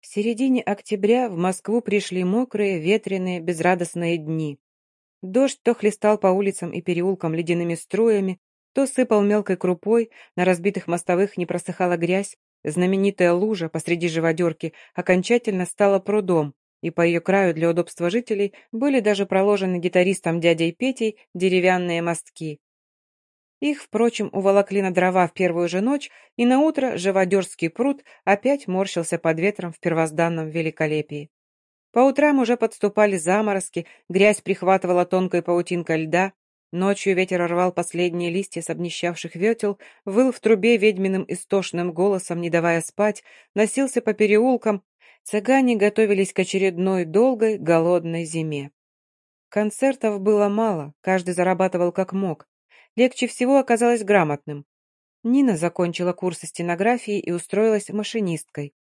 В середине октября в Москву пришли мокрые, ветреные, безрадостные дни. Дождь то хлестал по улицам и переулкам ледяными струями, то сыпал мелкой крупой, на разбитых мостовых не просыхала грязь, знаменитая лужа посреди живодерки окончательно стала прудом, и по ее краю для удобства жителей были даже проложены гитаристом дядей Петей деревянные мостки. Их, впрочем, уволокли на дрова в первую же ночь, и наутро живодерский пруд опять морщился под ветром в первозданном великолепии. По утрам уже подступали заморозки, грязь прихватывала тонкой паутинкой льда, ночью ветер рвал последние листья с обнищавших ветел, выл в трубе ведьминым истошным голосом, не давая спать, носился по переулкам, цыгане готовились к очередной долгой, голодной зиме. Концертов было мало, каждый зарабатывал как мог. Легче всего оказалось грамотным. Нина закончила курсы стенографии и устроилась машинисткой.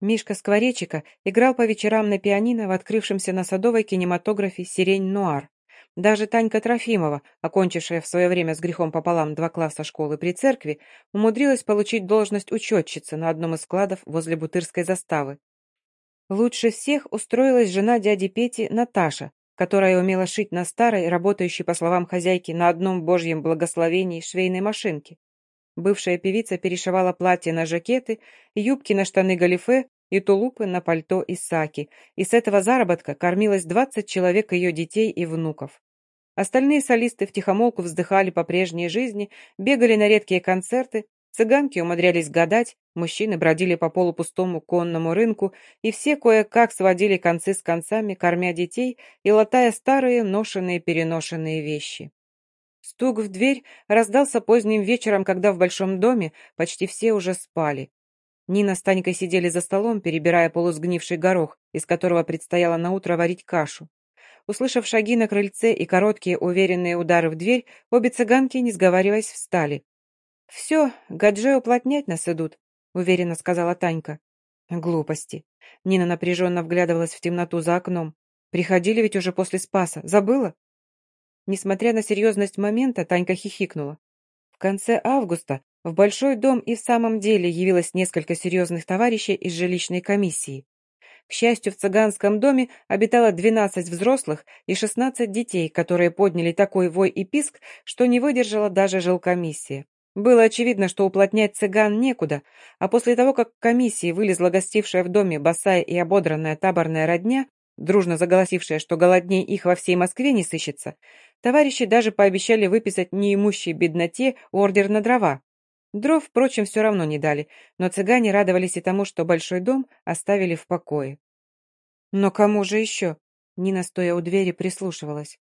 Мишка Скворечика играл по вечерам на пианино в открывшемся на Садовой кинематографе «Сирень Нуар». Даже Танька Трофимова, окончившая в свое время с грехом пополам два класса школы при церкви, умудрилась получить должность учетчицы на одном из складов возле Бутырской заставы. Лучше всех устроилась жена дяди Пети Наташа, которая умела шить на старой, работающей, по словам хозяйки, на одном божьем благословении швейной машинке. Бывшая певица перешивала платья на жакеты, юбки на штаны галифе и тулупы на пальто и саки, и с этого заработка кормилось 20 человек ее детей и внуков. Остальные солисты втихомолку вздыхали по прежней жизни, бегали на редкие концерты, Цыганки умудрялись гадать, мужчины бродили по полупустому конному рынку, и все кое-как сводили концы с концами, кормя детей и латая старые ношенные-переношенные вещи. Стук в дверь раздался поздним вечером, когда в большом доме почти все уже спали. Нина с Танькой сидели за столом, перебирая полусгнивший горох, из которого предстояло наутро варить кашу. Услышав шаги на крыльце и короткие уверенные удары в дверь, обе цыганки, не сговариваясь, встали. «Все, гаджи уплотнять нас идут», — уверенно сказала Танька. «Глупости». Нина напряженно вглядывалась в темноту за окном. «Приходили ведь уже после Спаса. Забыла?» Несмотря на серьезность момента, Танька хихикнула. В конце августа в большой дом и в самом деле явилось несколько серьезных товарищей из жилищной комиссии. К счастью, в цыганском доме обитало 12 взрослых и 16 детей, которые подняли такой вой и писк, что не выдержала даже жилкомиссия. Было очевидно, что уплотнять цыган некуда, а после того, как к комиссии вылезла гостившая в доме босая и ободранная таборная родня, дружно заголосившая, что голодней их во всей Москве не сыщется, товарищи даже пообещали выписать неимущей бедноте ордер на дрова. Дров, впрочем, все равно не дали, но цыгане радовались и тому, что большой дом оставили в покое. «Но кому же еще?» Нина, стоя у двери, прислушивалась.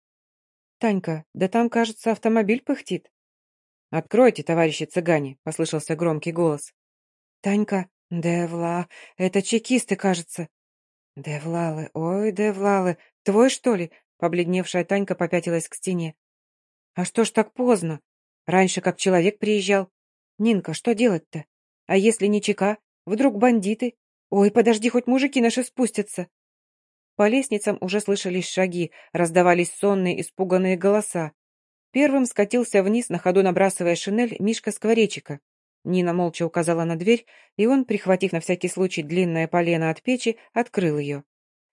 «Танька, да там, кажется, автомобиль пыхтит». «Откройте, товарищи цыгане!» — послышался громкий голос. «Танька, Девла, это чекисты, кажется». «Девлалы, ой, Девлалы, твой, что ли?» Побледневшая Танька попятилась к стене. «А что ж так поздно? Раньше как человек приезжал. Нинка, что делать-то? А если не чека? Вдруг бандиты? Ой, подожди, хоть мужики наши спустятся!» По лестницам уже слышались шаги, раздавались сонные, испуганные голоса. Первым скатился вниз, на ходу набрасывая шинель, Мишка Скворечика. Нина молча указала на дверь, и он, прихватив на всякий случай длинное полено от печи, открыл ее.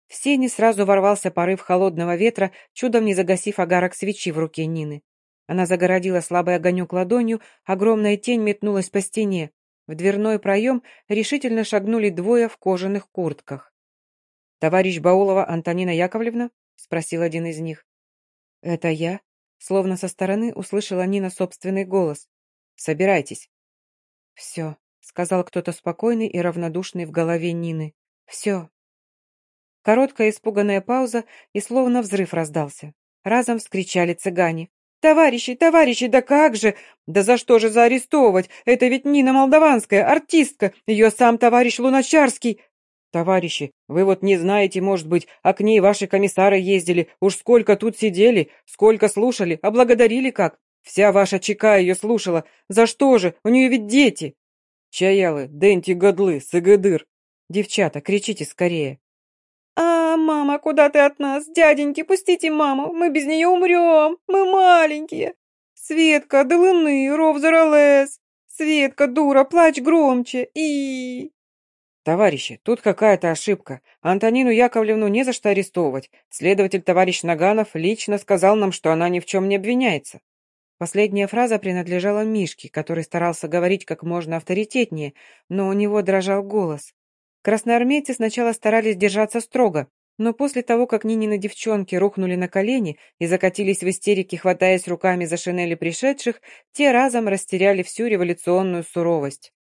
В сене сразу ворвался порыв холодного ветра, чудом не загасив огарок свечи в руке Нины. Она загородила слабый огонек ладонью, огромная тень метнулась по стене. В дверной проем решительно шагнули двое в кожаных куртках. «Товарищ Баулова Антонина Яковлевна?» — спросил один из них. «Это я», Словно со стороны услышала Нина собственный голос. «Собирайтесь». «Все», — сказал кто-то спокойный и равнодушный в голове Нины. «Все». Короткая испуганная пауза, и словно взрыв раздался. Разом вскричали цыгане. «Товарищи, товарищи, да как же! Да за что же заарестовывать? Это ведь Нина Молдаванская, артистка! Ее сам товарищ Луначарский!» «Товарищи, вы вот не знаете, может быть, а к ней ваши комиссары ездили, уж сколько тут сидели, сколько слушали, а благодарили как? Вся ваша чека ее слушала. За что же? У нее ведь дети!» «Чаялы, денти годлы, сыгыдыр!» «Девчата, кричите скорее!» «А, мама, куда ты от нас? Дяденьки, пустите маму, мы без нее умрем, мы маленькие!» «Светка, до луны, ров заролез! Светка, дура, плачь громче! и «Товарищи, тут какая-то ошибка. Антонину Яковлевну не за что арестовывать. Следователь товарищ Наганов лично сказал нам, что она ни в чем не обвиняется». Последняя фраза принадлежала Мишке, который старался говорить как можно авторитетнее, но у него дрожал голос. Красноармейцы сначала старались держаться строго, но после того, как Нинины девчонки рухнули на колени и закатились в истерике, хватаясь руками за шинели пришедших, те разом растеряли всю революционную суровость.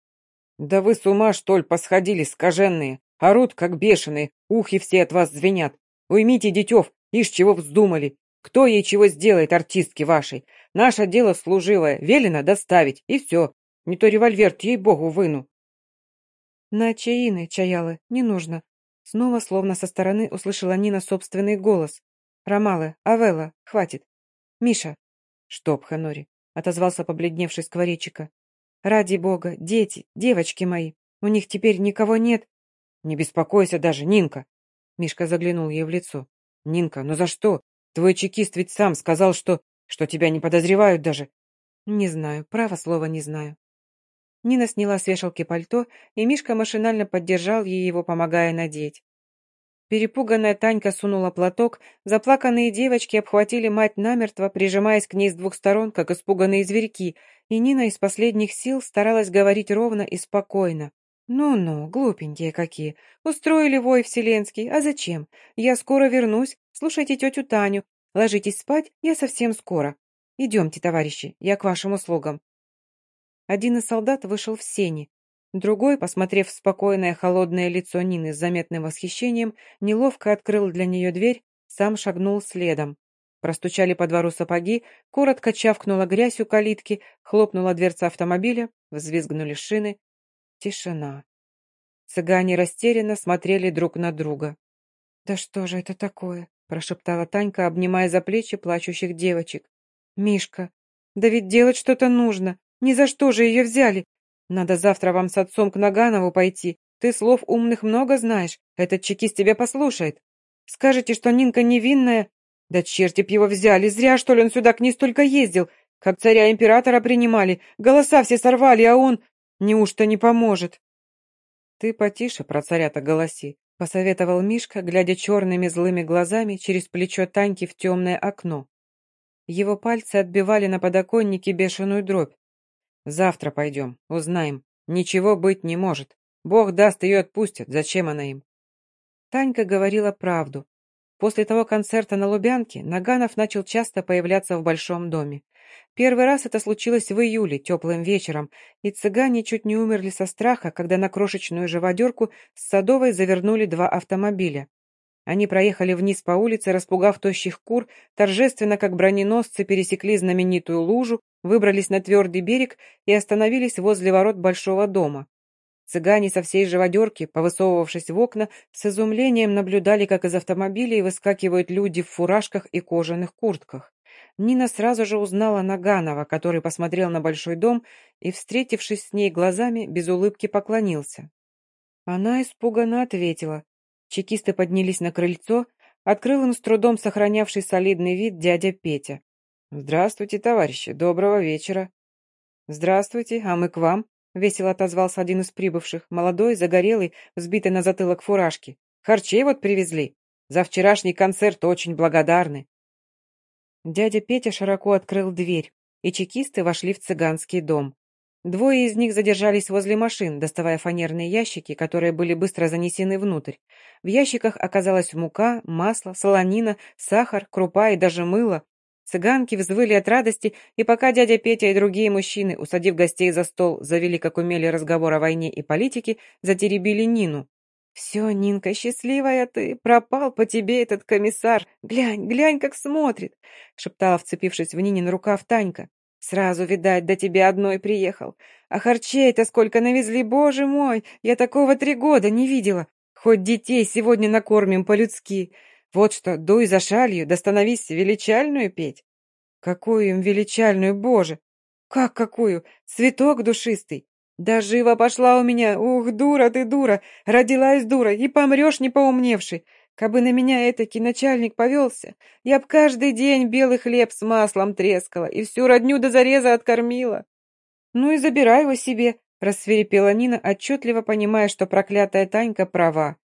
«Да вы с ума, что ли, посходили, скаженные? Орут, как бешеные, ухи все от вас звенят. Уймите, детев, ишь чего вздумали. Кто ей чего сделает, артистки вашей? Наше дело служивое, велено доставить, и все. Не то револьвер, ей-богу, выну». «На чаины, чаялы, не нужно». Снова, словно со стороны, услышала Нина собственный голос. «Ромалы, Авелла, хватит. Миша». «Что, Пханори?» — отозвался побледневший скворечика. Ради бога, дети, девочки мои, у них теперь никого нет. Не беспокойся даже, Нинка. Мишка заглянул ей в лицо. Нинка, ну за что? Твой чекист ведь сам сказал, что... что тебя не подозревают даже. Не знаю, право слова не знаю. Нина сняла с вешалки пальто, и Мишка машинально поддержал ей его, помогая надеть. Перепуганная Танька сунула платок, заплаканные девочки обхватили мать намертво, прижимаясь к ней с двух сторон, как испуганные зверьки, и Нина из последних сил старалась говорить ровно и спокойно. «Ну-ну, глупенькие какие. Устроили вой вселенский. А зачем? Я скоро вернусь. Слушайте тетю Таню. Ложитесь спать, я совсем скоро. Идемте, товарищи, я к вашим услугам». Один из солдат вышел в сени. Другой, посмотрев в спокойное холодное лицо Нины с заметным восхищением, неловко открыл для нее дверь, сам шагнул следом. Простучали по двору сапоги, коротко чавкнула грязь у калитки, хлопнула дверца автомобиля, взвизгнули шины. Тишина. Цыгане растерянно смотрели друг на друга. «Да что же это такое?» – прошептала Танька, обнимая за плечи плачущих девочек. «Мишка, да ведь делать что-то нужно. Ни за что же ее взяли. Надо завтра вам с отцом к Наганову пойти. Ты слов умных много знаешь. Этот чекист тебя послушает. Скажете, что Нинка невинная? Да черти б его взяли. Зря, что ли, он сюда к ней столько ездил. Как царя-императора принимали. Голоса все сорвали, а он... Неужто не поможет? Ты потише про царя-то голоси, посоветовал Мишка, глядя черными злыми глазами через плечо Таньки в темное окно. Его пальцы отбивали на подоконнике бешеную дробь. Завтра пойдем, узнаем. Ничего быть не может. Бог даст, ее отпустят. Зачем она им? Танька говорила правду. После того концерта на Лубянке Наганов начал часто появляться в большом доме. Первый раз это случилось в июле, теплым вечером, и цыгане чуть не умерли со страха, когда на крошечную живодерку с Садовой завернули два автомобиля. Они проехали вниз по улице, распугав тощих кур, торжественно, как броненосцы, пересекли знаменитую лужу, выбрались на твердый берег и остановились возле ворот большого дома. Цыгане со всей живодерки, повысовывавшись в окна, с изумлением наблюдали, как из автомобилей выскакивают люди в фуражках и кожаных куртках. Нина сразу же узнала Наганова, который посмотрел на большой дом и, встретившись с ней глазами, без улыбки поклонился. Она испуганно ответила, Чекисты поднялись на крыльцо, открыл им с трудом сохранявший солидный вид дядя Петя. «Здравствуйте, товарищи, доброго вечера». «Здравствуйте, а мы к вам», — весело отозвался один из прибывших, молодой, загорелый, взбитый на затылок фуражки. «Харчей вот привезли. За вчерашний концерт очень благодарны». Дядя Петя широко открыл дверь, и чекисты вошли в цыганский дом. Двое из них задержались возле машин, доставая фанерные ящики, которые были быстро занесены внутрь. В ящиках оказалась мука, масло, солонина, сахар, крупа и даже мыло. Цыганки взвыли от радости, и пока дядя Петя и другие мужчины, усадив гостей за стол, завели, как умели, разговор о войне и политике, затеребили Нину. «Все, Нинка, счастливая ты, пропал по тебе этот комиссар. Глянь, глянь, как смотрит!» шептала, вцепившись в Нинин рукав Танька. Сразу, видать, до тебя одной приехал. А харчей-то сколько навезли, боже мой! Я такого три года не видела. Хоть детей сегодня накормим по-людски. Вот что, дуй за шалью, да становись величальную петь. Какую им величальную, боже! Как какую? Цветок душистый. Да живо пошла у меня, ух, дура ты, дура, родилась дура, и помрешь не поумневший. Кабы на меня этакий начальник повелся, я б каждый день белый хлеб с маслом трескала и всю родню до зареза откормила. Ну и забирай его себе, — рассверепела Нина, отчетливо понимая, что проклятая Танька права.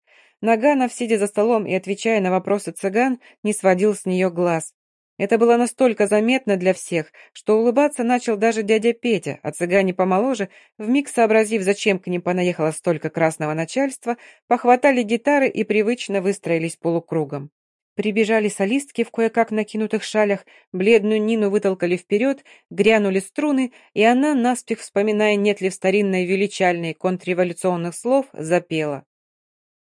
Наганов, сидя за столом и отвечая на вопросы цыган, не сводил с нее глаз. Это было настолько заметно для всех, что улыбаться начал даже дядя Петя, а цыгане помоложе, вмиг сообразив, зачем к ним понаехало столько красного начальства, похватали гитары и привычно выстроились полукругом. Прибежали солистки в кое-как накинутых шалях, бледную Нину вытолкали вперед, грянули струны, и она, наспех вспоминая нет ли в старинной величальной контрреволюционных слов, запела.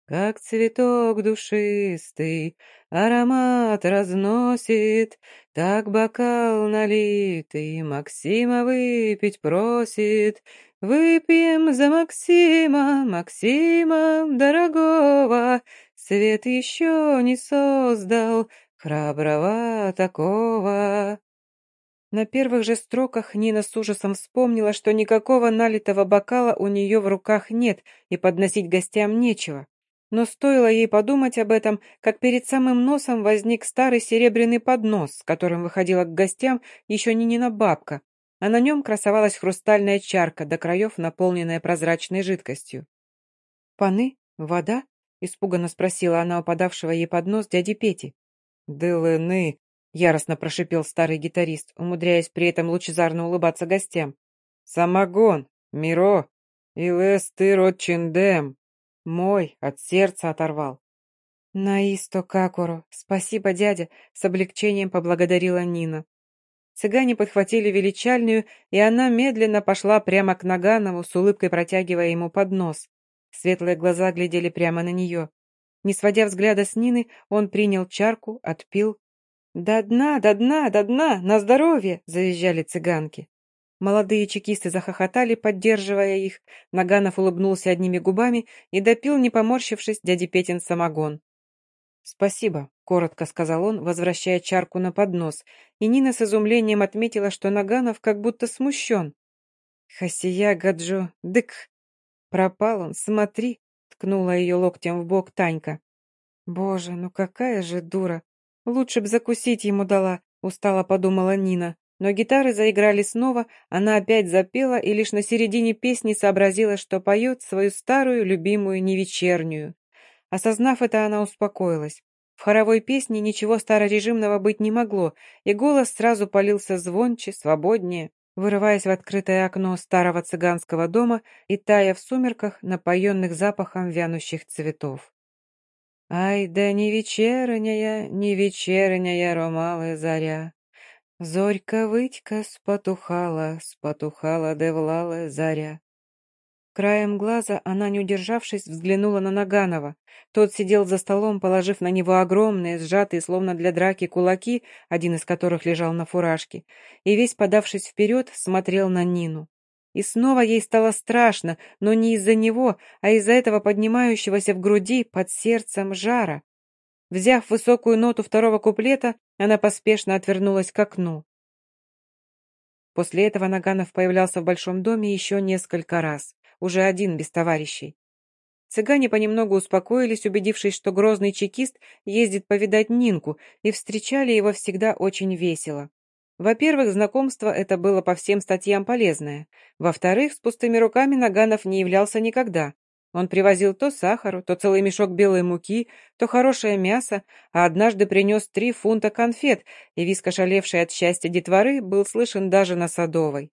Как цветок душистый, аромат разносит, Так бокал налитый Максима выпить просит. Выпьем за Максима, Максима дорогого, Свет еще не создал храброго такого. На первых же строках Нина с ужасом вспомнила, что никакого налитого бокала у нее в руках нет и подносить гостям нечего. Но стоило ей подумать об этом, как перед самым носом возник старый серебряный поднос, с которым выходила к гостям еще не Нина бабка, а на нем красовалась хрустальная чарка, до краев наполненная прозрачной жидкостью. «Паны? Вода?» — испуганно спросила она у подавшего ей поднос дяди Пети. «Дылыны!» — яростно прошипел старый гитарист, умудряясь при этом лучезарно улыбаться гостям. «Самогон! Миро! Илэс ты ротчиндем!» Мой, от сердца оторвал. «Наисто Какуру! Спасибо, дядя!» — с облегчением поблагодарила Нина. Цыгане подхватили величальную, и она медленно пошла прямо к Наганову, с улыбкой протягивая ему поднос. Светлые глаза глядели прямо на нее. Не сводя взгляда с Нины, он принял чарку, отпил. «До дна, до дна, до дна! На здоровье!» — завизжали цыганки. Молодые чекисты захохотали, поддерживая их. Наганов улыбнулся одними губами и допил, не поморщившись, дяди Петин самогон. «Спасибо», — коротко сказал он, возвращая чарку на поднос, и Нина с изумлением отметила, что Наганов как будто смущен. «Хасия Гаджо, дык!» «Пропал он, смотри!» — ткнула ее локтем в бок Танька. «Боже, ну какая же дура! Лучше б закусить ему дала», — устало подумала Нина. Но гитары заиграли снова, она опять запела и лишь на середине песни сообразила, что поет свою старую любимую невечернюю. Осознав это, она успокоилась. В хоровой песне ничего старорежимного быть не могло, и голос сразу полился звонче, свободнее, вырываясь в открытое окно старого цыганского дома и тая в сумерках, напоенных запахом вянущих цветов. «Ай да не вечерняя, не вечерняя ромалы заря, Зорька вытька спотухала, спотухала девлала заря. Краем глаза она, не удержавшись, взглянула на Наганова. Тот сидел за столом, положив на него огромные, сжатые, словно для драки, кулаки, один из которых лежал на фуражке, и весь подавшись вперед, смотрел на Нину. И снова ей стало страшно, но не из-за него, а из-за этого поднимающегося в груди под сердцем жара. Взяв высокую ноту второго куплета, она поспешно отвернулась к окну. После этого Наганов появлялся в большом доме еще несколько раз, уже один, без товарищей. Цыгане понемногу успокоились, убедившись, что грозный чекист ездит повидать Нинку, и встречали его всегда очень весело. Во-первых, знакомство это было по всем статьям полезное. Во-вторых, с пустыми руками Наганов не являлся никогда. Он привозил то сахару, то целый мешок белой муки, то хорошее мясо, а однажды принес три фунта конфет, и виск ошалевший от счастья детворы был слышен даже на Садовой.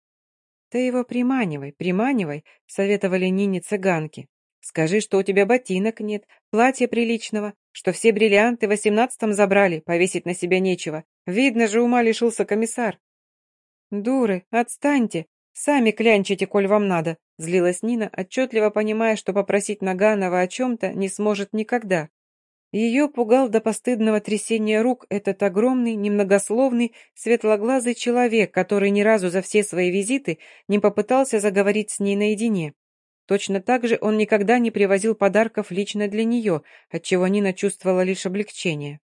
«Ты его приманивай, приманивай», — советовали Нине цыганки. «Скажи, что у тебя ботинок нет, платья приличного, что все бриллианты в восемнадцатом забрали, повесить на себя нечего. Видно же, ума лишился комиссар». «Дуры, отстаньте!» «Сами клянчите, коль вам надо», — злилась Нина, отчетливо понимая, что попросить Наганова о чем-то не сможет никогда. Ее пугал до постыдного трясения рук этот огромный, немногословный, светлоглазый человек, который ни разу за все свои визиты не попытался заговорить с ней наедине. Точно так же он никогда не привозил подарков лично для нее, отчего Нина чувствовала лишь облегчение.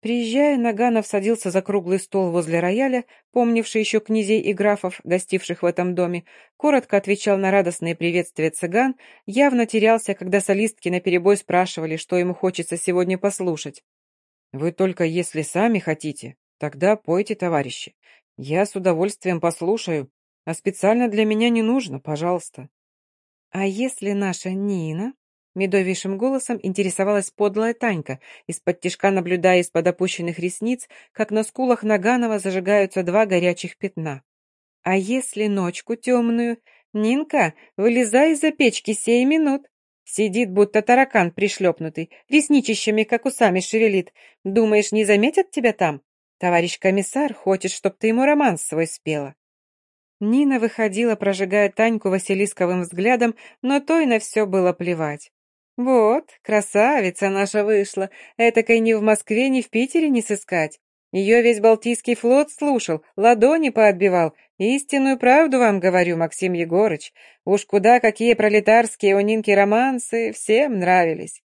Приезжая, Наганов садился за круглый стол возле рояля, помнивший еще князей и графов, гостивших в этом доме, коротко отвечал на радостные приветствия цыган, явно терялся, когда солистки наперебой спрашивали, что ему хочется сегодня послушать. «Вы только если сами хотите, тогда пойте, товарищи. Я с удовольствием послушаю, а специально для меня не нужно, пожалуйста», «А если наша Нина?» Медовейшим голосом интересовалась подлая Танька, из-под тишка наблюдая из-под опущенных ресниц, как на скулах Наганова зажигаются два горячих пятна. «А если ночку темную? Нинка, вылезай из-за печки сей минут!» Сидит, будто таракан пришлепнутый, ресничищами, как усами шевелит. Думаешь, не заметят тебя там? Товарищ комиссар хочет, чтоб ты ему роман свой спела. Нина выходила, прожигая Таньку Василисковым взглядом, но той на все было плевать. «Вот, красавица наша вышла, этакой ни в Москве, ни в Питере не сыскать. Ее весь Балтийский флот слушал, ладони поотбивал. Истинную правду вам говорю, Максим Егорыч. Уж куда какие пролетарские у Нинки романсы, всем нравились».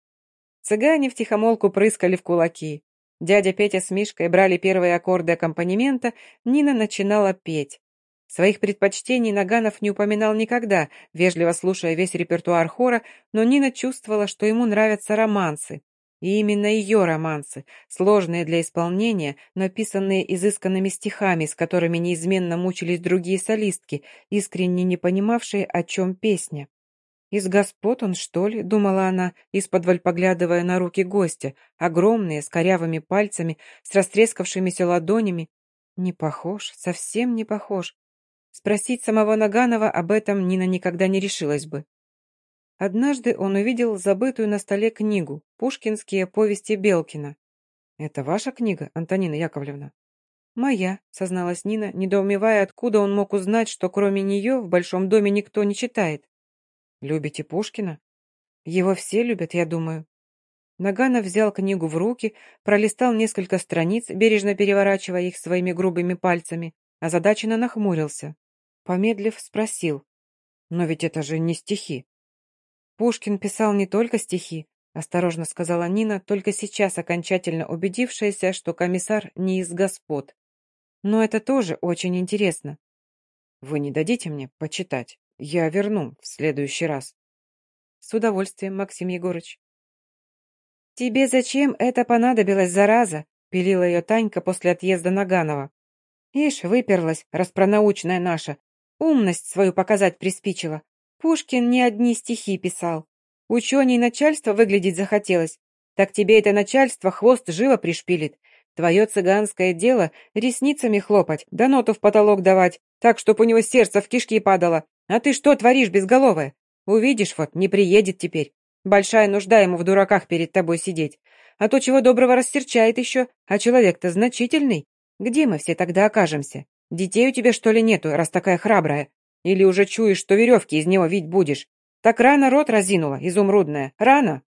Цыгане втихомолку прыскали в кулаки. Дядя Петя с Мишкой брали первые аккорды аккомпанемента, Нина начинала петь. Своих предпочтений Наганов не упоминал никогда, вежливо слушая весь репертуар хора, но Нина чувствовала, что ему нравятся романсы. И именно ее романсы, сложные для исполнения, написанные изысканными стихами, с которыми неизменно мучились другие солистки, искренне не понимавшие, о чем песня. «Из господ он, что ли?» — думала она, из-под поглядывая на руки гостя, огромные, с корявыми пальцами, с растрескавшимися ладонями. Не похож, совсем не похож. Спросить самого Наганова об этом Нина никогда не решилась бы. Однажды он увидел забытую на столе книгу «Пушкинские повести Белкина». «Это ваша книга, Антонина Яковлевна?» «Моя», — созналась Нина, недоумевая, откуда он мог узнать, что кроме нее в большом доме никто не читает. «Любите Пушкина?» «Его все любят, я думаю». Наганов взял книгу в руки, пролистал несколько страниц, бережно переворачивая их своими грубыми пальцами, озадаченно нахмурился. Помедлив, спросил. «Но ведь это же не стихи». «Пушкин писал не только стихи», — осторожно сказала Нина, только сейчас окончательно убедившаяся, что комиссар не из господ. «Но это тоже очень интересно». «Вы не дадите мне почитать? Я верну в следующий раз». «С удовольствием, Максим Егорыч». «Тебе зачем это понадобилось, зараза?» — пилила ее Танька после отъезда Наганова. «Ишь, выперлась, распронаучная наша, Умность свою показать приспичило. Пушкин не одни стихи писал. Ученей начальство выглядеть захотелось. Так тебе это начальство хвост живо пришпилит. Твое цыганское дело ресницами хлопать, да ноту в потолок давать, так, чтоб у него сердце в кишки падало. А ты что творишь, безголовая? Увидишь вот, не приедет теперь. Большая нужда ему в дураках перед тобой сидеть. А то чего доброго рассерчает еще, а человек-то значительный. Где мы все тогда окажемся? Детей у тебя, что ли, нету, раз такая храбрая? Или уже чуешь, что веревки из него вить будешь? Так рано рот разинула, изумрудная, рано!»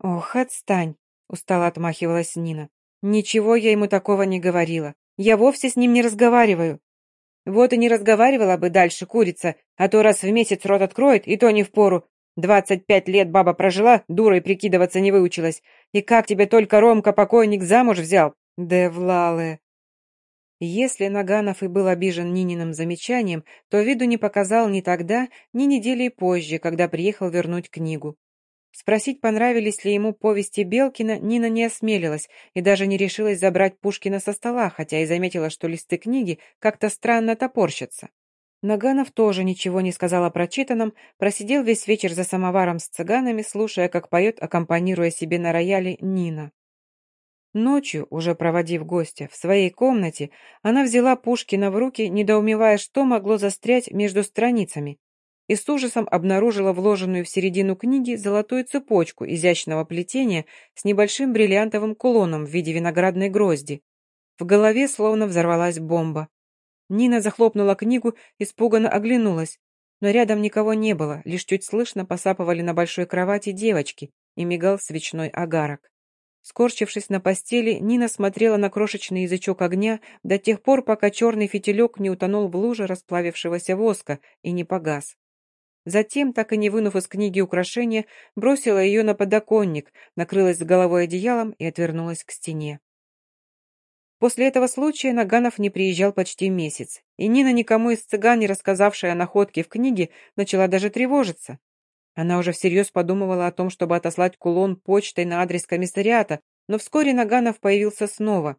«Ох, отстань!» — устало отмахивалась Нина. «Ничего я ему такого не говорила. Я вовсе с ним не разговариваю». «Вот и не разговаривала бы дальше, курица, а то раз в месяц рот откроет, и то не впору. Двадцать пять лет баба прожила, дурой прикидываться не выучилась. И как тебе только Ромка-покойник замуж взял? Да влалая!» Если Наганов и был обижен Нининым замечанием, то виду не показал ни тогда, ни недели позже, когда приехал вернуть книгу. Спросить, понравились ли ему повести Белкина, Нина не осмелилась и даже не решилась забрать Пушкина со стола, хотя и заметила, что листы книги как-то странно топорщатся. Наганов тоже ничего не сказал о прочитанном, просидел весь вечер за самоваром с цыганами, слушая, как поет, аккомпанируя себе на рояле Нина. Ночью, уже проводив гостя, в своей комнате, она взяла Пушкина в руки, недоумевая, что могло застрять между страницами, и с ужасом обнаружила вложенную в середину книги золотую цепочку изящного плетения с небольшим бриллиантовым кулоном в виде виноградной грозди. В голове словно взорвалась бомба. Нина захлопнула книгу, испуганно оглянулась, но рядом никого не было, лишь чуть слышно посапывали на большой кровати девочки и мигал свечной огарок. Скорчившись на постели, Нина смотрела на крошечный язычок огня до тех пор, пока черный фитилек не утонул в луже расплавившегося воска и не погас. Затем, так и не вынув из книги украшения, бросила ее на подоконник, накрылась с головой одеялом и отвернулась к стене. После этого случая Наганов не приезжал почти месяц, и Нина, никому из цыган, не рассказавшая о находке в книге, начала даже тревожиться. Она уже всерьез подумывала о том, чтобы отослать кулон почтой на адрес комиссариата, но вскоре Наганов появился снова.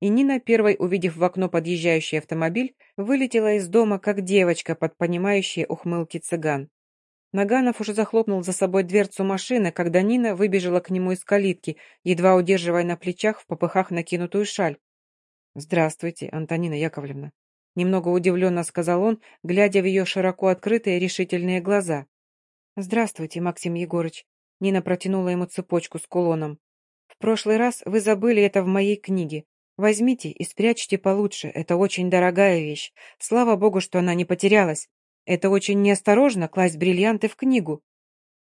И Нина, первой увидев в окно подъезжающий автомобиль, вылетела из дома, как девочка под понимающие ухмылки цыган. Наганов уже захлопнул за собой дверцу машины, когда Нина выбежала к нему из калитки, едва удерживая на плечах в попыхах накинутую шаль. «Здравствуйте, Антонина Яковлевна», — немного удивленно сказал он, глядя в ее широко открытые решительные глаза. «Здравствуйте, Максим Егорыч», — Нина протянула ему цепочку с кулоном. «В прошлый раз вы забыли это в моей книге. Возьмите и спрячьте получше, это очень дорогая вещь. Слава богу, что она не потерялась. Это очень неосторожно класть бриллианты в книгу.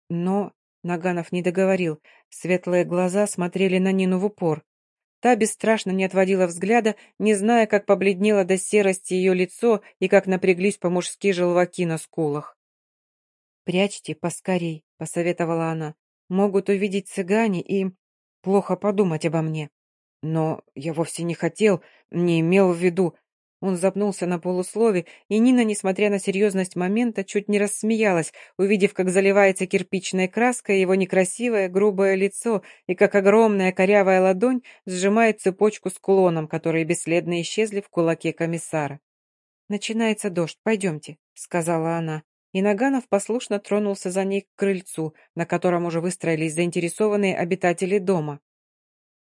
Но Наганов не договорил. Светлые глаза смотрели на Нину в упор. Та бесстрашно не отводила взгляда, не зная, как побледнело до серости ее лицо и как напряглись по-мужски желваки на скулах. «Прячьте поскорей», — посоветовала она. «Могут увидеть цыгане и... плохо подумать обо мне». «Но я вовсе не хотел, не имел в виду...» Он запнулся на полуслове, и Нина, несмотря на серьезность момента, чуть не рассмеялась, увидев, как заливается кирпичной краской его некрасивое грубое лицо и как огромная корявая ладонь сжимает цепочку с кулоном, которые бесследно исчезли в кулаке комиссара. «Начинается дождь, пойдемте», — сказала она. И Наганов послушно тронулся за ней к крыльцу, на котором уже выстроились заинтересованные обитатели дома.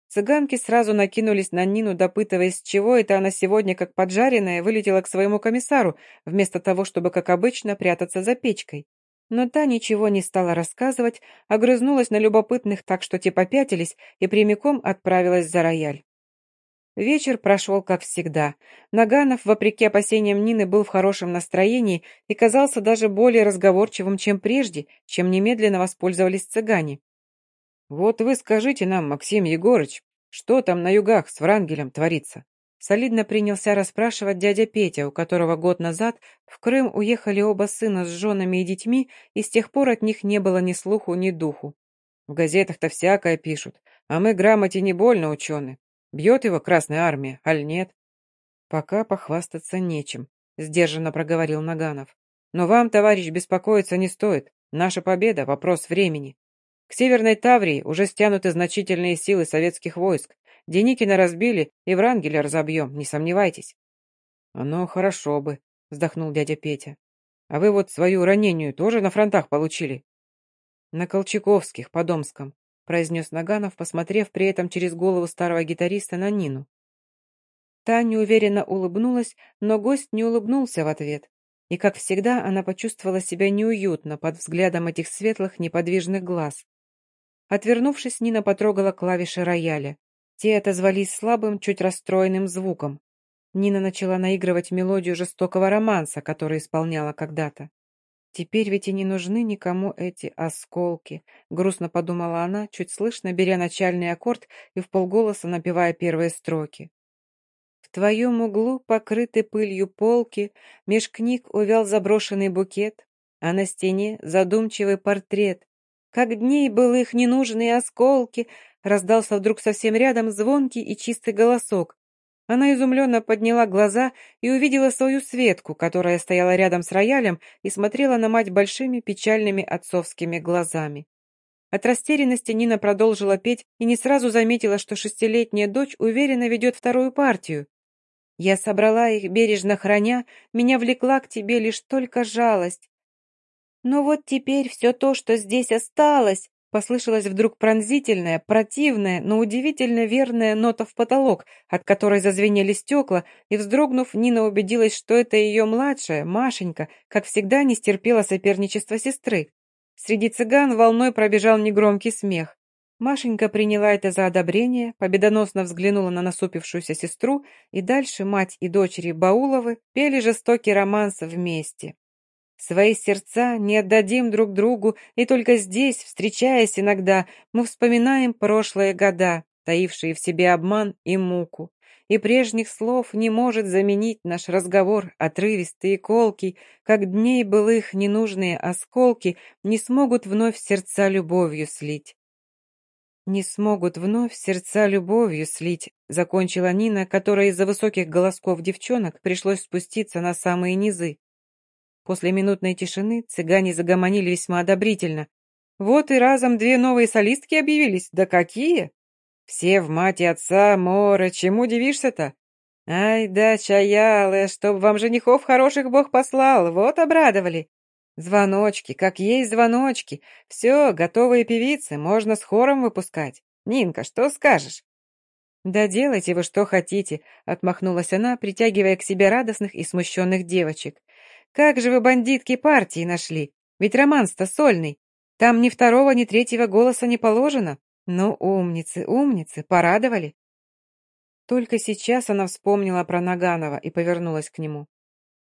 Цыганки сразу накинулись на Нину, допытываясь, чего это она сегодня, как поджаренная, вылетела к своему комиссару, вместо того, чтобы, как обычно, прятаться за печкой. Но та ничего не стала рассказывать, огрызнулась на любопытных так, что те попятились, и прямиком отправилась за рояль. Вечер прошел как всегда. Наганов, вопреки опасениям Нины, был в хорошем настроении и казался даже более разговорчивым, чем прежде, чем немедленно воспользовались цыгане. «Вот вы скажите нам, Максим Егорыч, что там на югах с Врангелем творится?» Солидно принялся расспрашивать дядя Петя, у которого год назад в Крым уехали оба сына с женами и детьми, и с тех пор от них не было ни слуху, ни духу. В газетах-то всякое пишут, а мы грамоте не больно учены. Бьет его Красная Армия, аль нет? Пока похвастаться нечем, сдержанно проговорил Наганов. Но вам, товарищ, беспокоиться не стоит. Наша победа — вопрос времени. К Северной Таврии уже стянуты значительные силы советских войск. Деникина разбили и Врангеля разобьем, не сомневайтесь. «Оно хорошо бы», — вздохнул дядя Петя. «А вы вот свою ранению тоже на фронтах получили?» «На Колчаковских, по Домском», — произнес Наганов, посмотрев при этом через голову старого гитариста на Нину. Та неуверенно улыбнулась, но гость не улыбнулся в ответ. И, как всегда, она почувствовала себя неуютно под взглядом этих светлых неподвижных глаз. Отвернувшись, Нина потрогала клавиши рояля. Те отозвались слабым, чуть расстроенным звуком. Нина начала наигрывать мелодию жестокого романса, который исполняла когда-то. «Теперь ведь и не нужны никому эти осколки», — грустно подумала она, чуть слышно беря начальный аккорд и вполголоса напевая первые строки. В твоем углу покрыты пылью полки, меж книг увял заброшенный букет, а на стене задумчивый портрет, как дней былых ненужные осколки, раздался вдруг совсем рядом звонкий и чистый голосок. Она изумленно подняла глаза и увидела свою Светку, которая стояла рядом с роялем и смотрела на мать большими печальными отцовскими глазами. От растерянности Нина продолжила петь и не сразу заметила, что шестилетняя дочь уверенно ведет вторую партию. «Я собрала их, бережно храня, меня влекла к тебе лишь только жалость. Но вот теперь все то, что здесь осталось, послышалась вдруг пронзительная, противная, но удивительно верная нота в потолок, от которой зазвенели стекла, и, вздрогнув, Нина убедилась, что это ее младшая, Машенька, как всегда не стерпела соперничества сестры. Среди цыган волной пробежал негромкий смех. Машенька приняла это за одобрение, победоносно взглянула на насупившуюся сестру, и дальше мать и дочери Бауловы пели жестокий романс вместе. Свои сердца не отдадим друг другу, и только здесь, встречаясь иногда, мы вспоминаем прошлые года, таившие в себе обман и муку. И прежних слов не может заменить наш разговор, отрывистый и колкий, как дней былых ненужные осколки не смогут вновь сердца любовью слить. «Не смогут вновь сердца любовью слить», — закончила Нина, которая из-за высоких голосков девчонок пришлось спуститься на самые низы. После минутной тишины цыгане загомонили весьма одобрительно. «Вот и разом две новые солистки объявились. Да какие!» «Все в мать и отца, Мора, чему дивишься-то?» «Ай да, чаялы, чтоб вам женихов хороших Бог послал, вот обрадовали!» Звоночки, как есть звоночки. Все, готовые певицы, можно с хором выпускать. Нинка, что скажешь?» «Да делайте вы что хотите», — отмахнулась она, притягивая к себе радостных и смущенных девочек. «Как же вы бандитки партии нашли? Ведь романс-то сольный. Там ни второго, ни третьего голоса не положено. Ну, умницы, умницы, порадовали». Только сейчас она вспомнила про Наганова и повернулась к нему.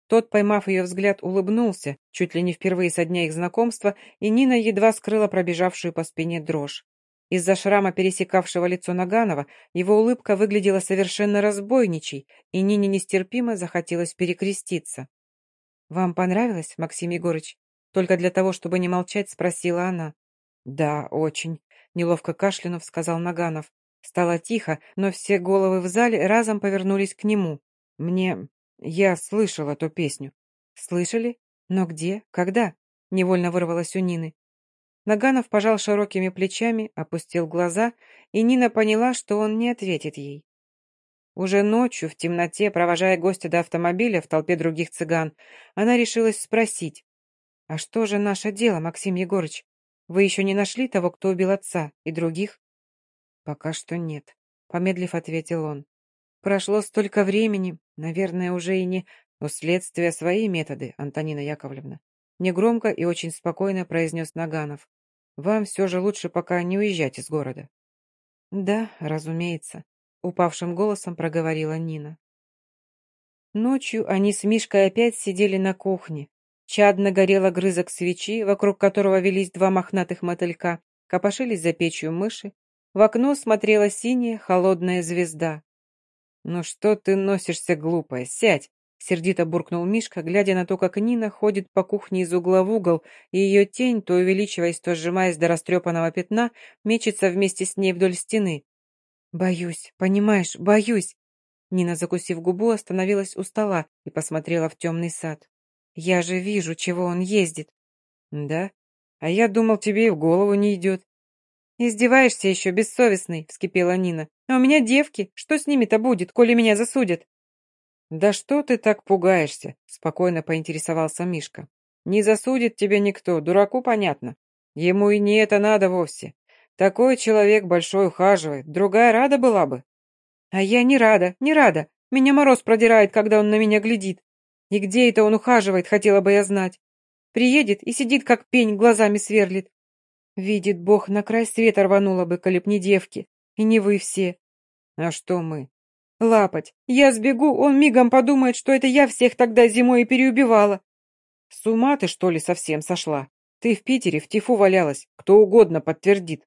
Тот, поймав ее взгляд, улыбнулся, чуть ли не впервые со дня их знакомства, и Нина едва скрыла пробежавшую по спине дрожь. Из-за шрама, пересекавшего лицо Наганова, его улыбка выглядела совершенно разбойничей, и Нине нестерпимо захотелось перекреститься. «Вам понравилось, Максим Егорыч?» Только для того, чтобы не молчать, спросила она. «Да, очень», — неловко кашлянув, сказал Наганов. Стало тихо, но все головы в зале разом повернулись к нему. «Мне... Я слышал эту песню. Слышали? Но где? Когда? Невольно вырвалось у Нины. Наганов пожал широкими плечами, опустил глаза, и Нина поняла, что он не ответит ей. Уже ночью, в темноте, провожая гостя до автомобиля в толпе других цыган, она решилась спросить, «А что же наше дело, Максим Егорыч? Вы еще не нашли того, кто убил отца, и других?» «Пока что нет», — помедлив ответил он. Прошло столько времени, наверное, уже и не... У следствия свои методы, Антонина Яковлевна. Негромко и очень спокойно произнес Наганов. Вам все же лучше пока не уезжать из города. Да, разумеется, упавшим голосом проговорила Нина. Ночью они с Мишкой опять сидели на кухне. Чадно горел огрызок свечи, вокруг которого велись два мохнатых мотылька, копошились за печью мыши. В окно смотрела синяя холодная звезда. «Ну что ты носишься, глупая? Сядь!» Сердито буркнул Мишка, глядя на то, как Нина ходит по кухне из угла в угол, и ее тень, то увеличиваясь, то сжимаясь до растрепанного пятна, мечется вместе с ней вдоль стены. «Боюсь, понимаешь, боюсь!» Нина, закусив губу, остановилась у стола и посмотрела в темный сад. «Я же вижу, чего он ездит». «Да? А я думал, тебе и в голову не идет». «Издеваешься еще, бессовестный!» — вскипела Нина. «А у меня девки. Что с ними-то будет, коли меня засудят?» «Да что ты так пугаешься?» — спокойно поинтересовался Мишка. «Не засудит тебя никто, дураку понятно. Ему и не это надо вовсе. Такой человек большой ухаживает, другая рада была бы». «А я не рада, не рада. Меня мороз продирает, когда он на меня глядит. И где это он ухаживает, хотела бы я знать. Приедет и сидит, как пень, глазами сверлит. Видит Бог, на край света рванула бы, коли девки. И не вы все. А что мы? Лапать. Я сбегу, он мигом подумает, что это я всех тогда зимой и переубивала. С ума ты, что ли, совсем сошла? Ты в Питере в тифу валялась. Кто угодно подтвердит.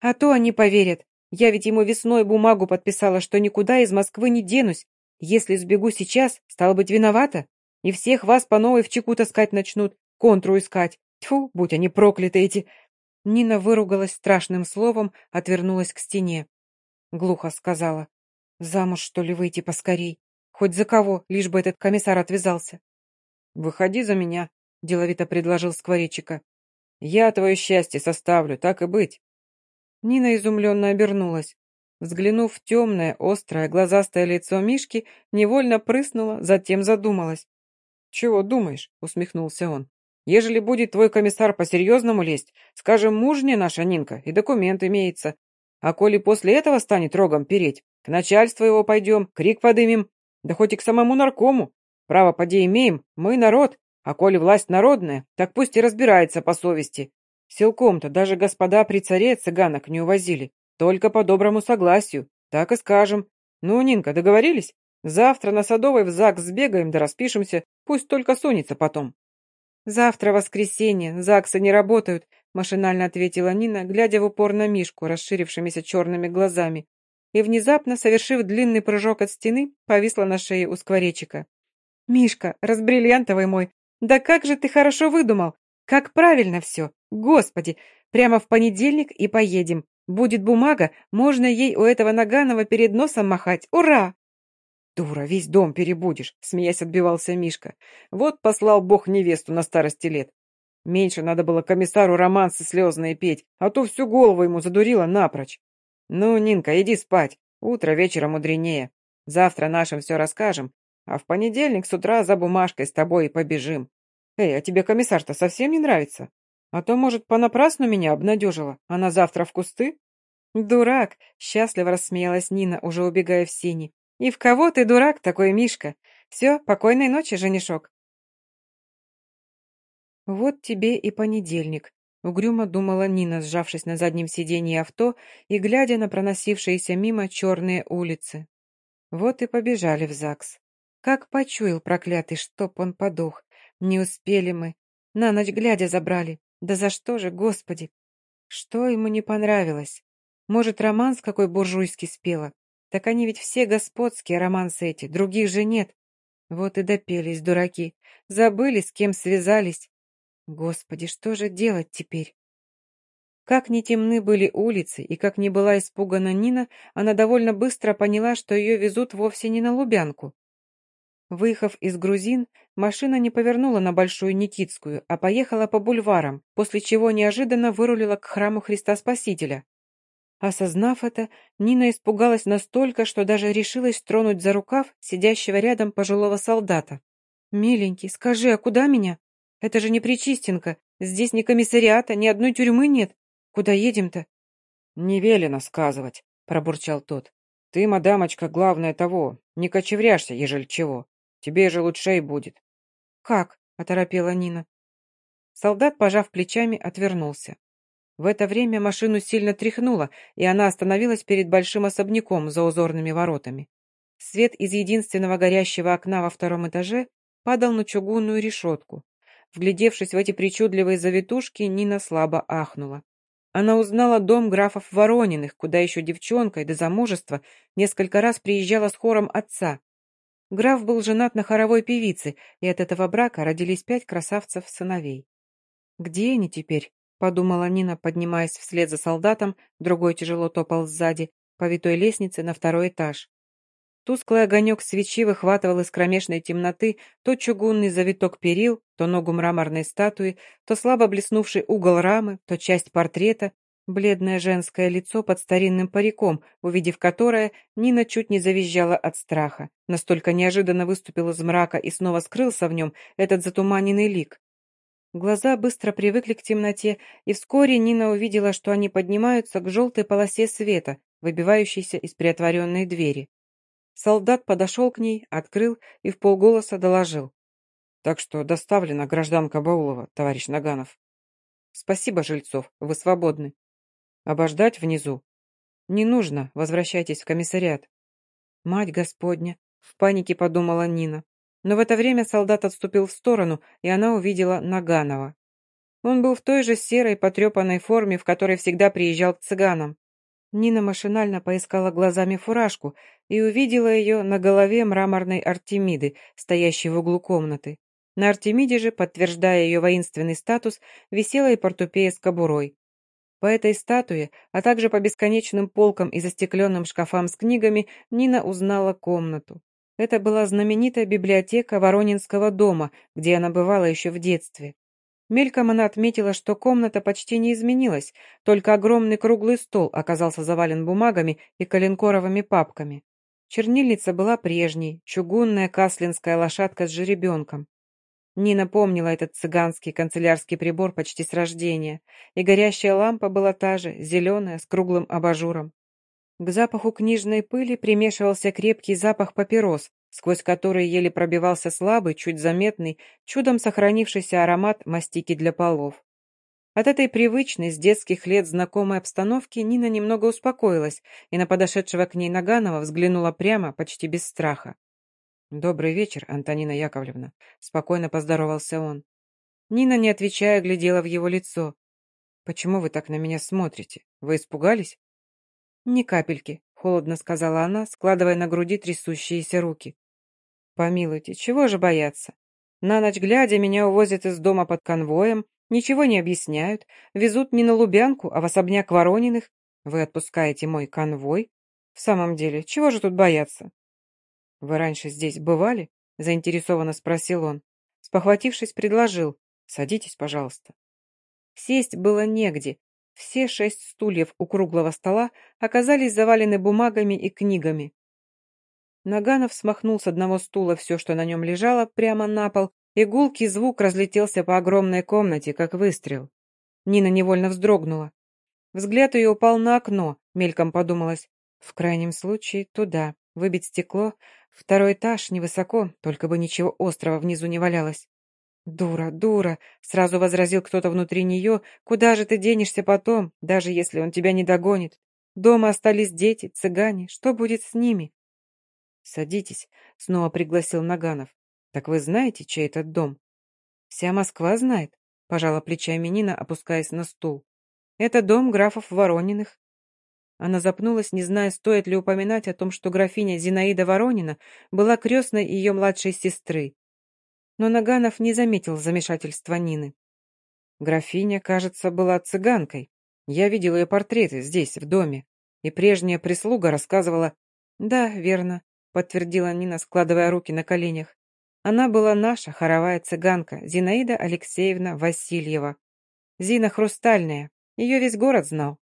А то они поверят. Я ведь ему весной бумагу подписала, что никуда из Москвы не денусь. Если сбегу сейчас, стало быть, виновата. И всех вас по новой в чеку таскать начнут, контру искать. Тьфу, будь они прокляты эти Нина выругалась страшным словом, отвернулась к стене. Глухо сказала. «Замуж, что ли, выйти поскорей? Хоть за кого, лишь бы этот комиссар отвязался». «Выходи за меня», — деловито предложил Скворечика. «Я твое счастье составлю, так и быть». Нина изумленно обернулась. Взглянув в темное, острое, глазастое лицо Мишки, невольно прыснула, затем задумалась. «Чего думаешь?» — усмехнулся он. Ежели будет твой комиссар по-серьезному лезть, скажем, мужняя наша Нинка, и документ имеется. А коли после этого станет рогом переть, к начальству его пойдем, крик подымем, да хоть и к самому наркому. Право поди имеем, мы народ, а коли власть народная, так пусть и разбирается по совести. Силком-то даже господа при царе цыганок не увозили, только по доброму согласию, так и скажем. Ну, Нинка, договорились? Завтра на Садовой в ЗАГС сбегаем да распишемся, пусть только сунется потом. «Завтра воскресенье, ЗАГСы не работают», — машинально ответила Нина, глядя в упор на Мишку, расширившимися черными глазами, и, внезапно, совершив длинный прыжок от стены, повисла на шее у скворечика. «Мишка, разбриллиантовый мой, да как же ты хорошо выдумал! Как правильно все! Господи! Прямо в понедельник и поедем. Будет бумага, можно ей у этого Наганова перед носом махать. Ура!» «Дура, весь дом перебудешь», — смеясь отбивался Мишка. «Вот послал бог невесту на старости лет. Меньше надо было комиссару романсы слезные петь, а то всю голову ему задурило напрочь. Ну, Нинка, иди спать, утро вечера мудренее. Завтра нашим все расскажем, а в понедельник с утра за бумажкой с тобой и побежим. Эй, а тебе комиссар-то совсем не нравится? А то, может, понапрасну меня обнадежила, а на завтра в кусты?» «Дурак!» — счастливо рассмеялась Нина, уже убегая в сени. «И в кого ты дурак такой, Мишка? Все, покойной ночи, женишок!» «Вот тебе и понедельник», — угрюмо думала Нина, сжавшись на заднем сиденье авто и глядя на проносившиеся мимо черные улицы. Вот и побежали в ЗАГС. Как почуял проклятый, чтоб он подох. Не успели мы. На ночь глядя забрали. Да за что же, господи? Что ему не понравилось? Может, романс какой буржуйский спела? Так они ведь все господские романсы эти, других же нет. Вот и допелись, дураки. Забыли, с кем связались. Господи, что же делать теперь? Как ни темны были улицы, и как ни была испугана Нина, она довольно быстро поняла, что ее везут вовсе не на Лубянку. Выехав из Грузин, машина не повернула на Большую Никитскую, а поехала по бульварам, после чего неожиданно вырулила к храму Христа Спасителя. Осознав это, Нина испугалась настолько, что даже решилась тронуть за рукав сидящего рядом пожилого солдата. «Миленький, скажи, а куда меня? Это же не Причистенко, здесь ни комиссариата, ни одной тюрьмы нет. Куда едем-то?» «Не велено сказывать», — пробурчал тот. «Ты, мадамочка, главное того, не кочевряшься, ежели чего. Тебе же лучшей будет». «Как?» — оторопела Нина. Солдат, пожав плечами, отвернулся. В это время машину сильно тряхнуло, и она остановилась перед большим особняком за узорными воротами. Свет из единственного горящего окна во втором этаже падал на чугунную решетку. Вглядевшись в эти причудливые завитушки, Нина слабо ахнула. Она узнала дом графов Ворониных, куда еще девчонкой до замужества несколько раз приезжала с хором отца. Граф был женат на хоровой певице, и от этого брака родились пять красавцев-сыновей. «Где они теперь?» — подумала Нина, поднимаясь вслед за солдатом, другой тяжело топал сзади, по витой лестнице на второй этаж. Тусклый огонек свечи выхватывал из кромешной темноты то чугунный завиток перил, то ногу мраморной статуи, то слабо блеснувший угол рамы, то часть портрета, Бледное женское лицо под старинным париком, увидев которое, Нина чуть не завизжала от страха. Настолько неожиданно выступил из мрака и снова скрылся в нем этот затуманенный лик. Глаза быстро привыкли к темноте, и вскоре Нина увидела, что они поднимаются к желтой полосе света, выбивающейся из приотворенной двери. Солдат подошел к ней, открыл и в полголоса доложил. «Так что доставлена гражданка Баулова, товарищ Наганов». «Спасибо, Жильцов, вы свободны». Обождать внизу? Не нужно, возвращайтесь в комиссариат. Мать Господня, в панике подумала Нина. Но в это время солдат отступил в сторону, и она увидела Наганова. Он был в той же серой потрепанной форме, в которой всегда приезжал к цыганам. Нина машинально поискала глазами фуражку и увидела ее на голове мраморной Артемиды, стоящей в углу комнаты. На Артемиде же, подтверждая ее воинственный статус, висела и портупея с кобурой. По этой статуе, а также по бесконечным полкам и застекленным шкафам с книгами Нина узнала комнату. Это была знаменитая библиотека Воронинского дома, где она бывала еще в детстве. Мельком она отметила, что комната почти не изменилась, только огромный круглый стол оказался завален бумагами и коленкоровыми папками. Чернильница была прежней, чугунная каслинская лошадка с жеребенком. Нина помнила этот цыганский канцелярский прибор почти с рождения, и горящая лампа была та же, зеленая, с круглым абажуром. К запаху книжной пыли примешивался крепкий запах папирос, сквозь который еле пробивался слабый, чуть заметный, чудом сохранившийся аромат мастики для полов. От этой привычной, с детских лет знакомой обстановки Нина немного успокоилась и на подошедшего к ней Наганова взглянула прямо, почти без страха. «Добрый вечер, Антонина Яковлевна», — спокойно поздоровался он. Нина, не отвечая, глядела в его лицо. «Почему вы так на меня смотрите? Вы испугались?» «Ни капельки», — холодно сказала она, складывая на груди трясущиеся руки. «Помилуйте, чего же бояться? На ночь глядя меня увозят из дома под конвоем, ничего не объясняют, везут не на Лубянку, а в особняк Ворониных. Вы отпускаете мой конвой? В самом деле, чего же тут бояться? «Вы раньше здесь бывали?» — заинтересованно спросил он. Спохватившись, предложил. «Садитесь, пожалуйста». Сесть было негде. Все шесть стульев у круглого стола оказались завалены бумагами и книгами. Наганов смахнул с одного стула все, что на нем лежало, прямо на пол, и гулкий звук разлетелся по огромной комнате, как выстрел. Нина невольно вздрогнула. Взгляд ее упал на окно, мельком подумалось. В крайнем случае, туда. Выбить стекло. Второй этаж, невысоко, только бы ничего острого внизу не валялось. «Дура, дура!» — сразу возразил кто-то внутри нее. «Куда же ты денешься потом, даже если он тебя не догонит? Дома остались дети, цыгане. Что будет с ними?» «Садитесь», — снова пригласил Наганов. «Так вы знаете, чей этот дом?» «Вся Москва знает», — пожала плечами Нина, опускаясь на стул. «Это дом графов Ворониных». Она запнулась, не зная, стоит ли упоминать о том, что графиня Зинаида Воронина была крестной ее младшей сестры. Но Наганов не заметил замешательства Нины. Графиня, кажется, была цыганкой. Я видел ее портреты здесь, в доме. И прежняя прислуга рассказывала... Да, верно, подтвердила Нина, складывая руки на коленях. Она была наша хоровая цыганка, Зинаида Алексеевна Васильева. Зина Хрустальная, ее весь город знал.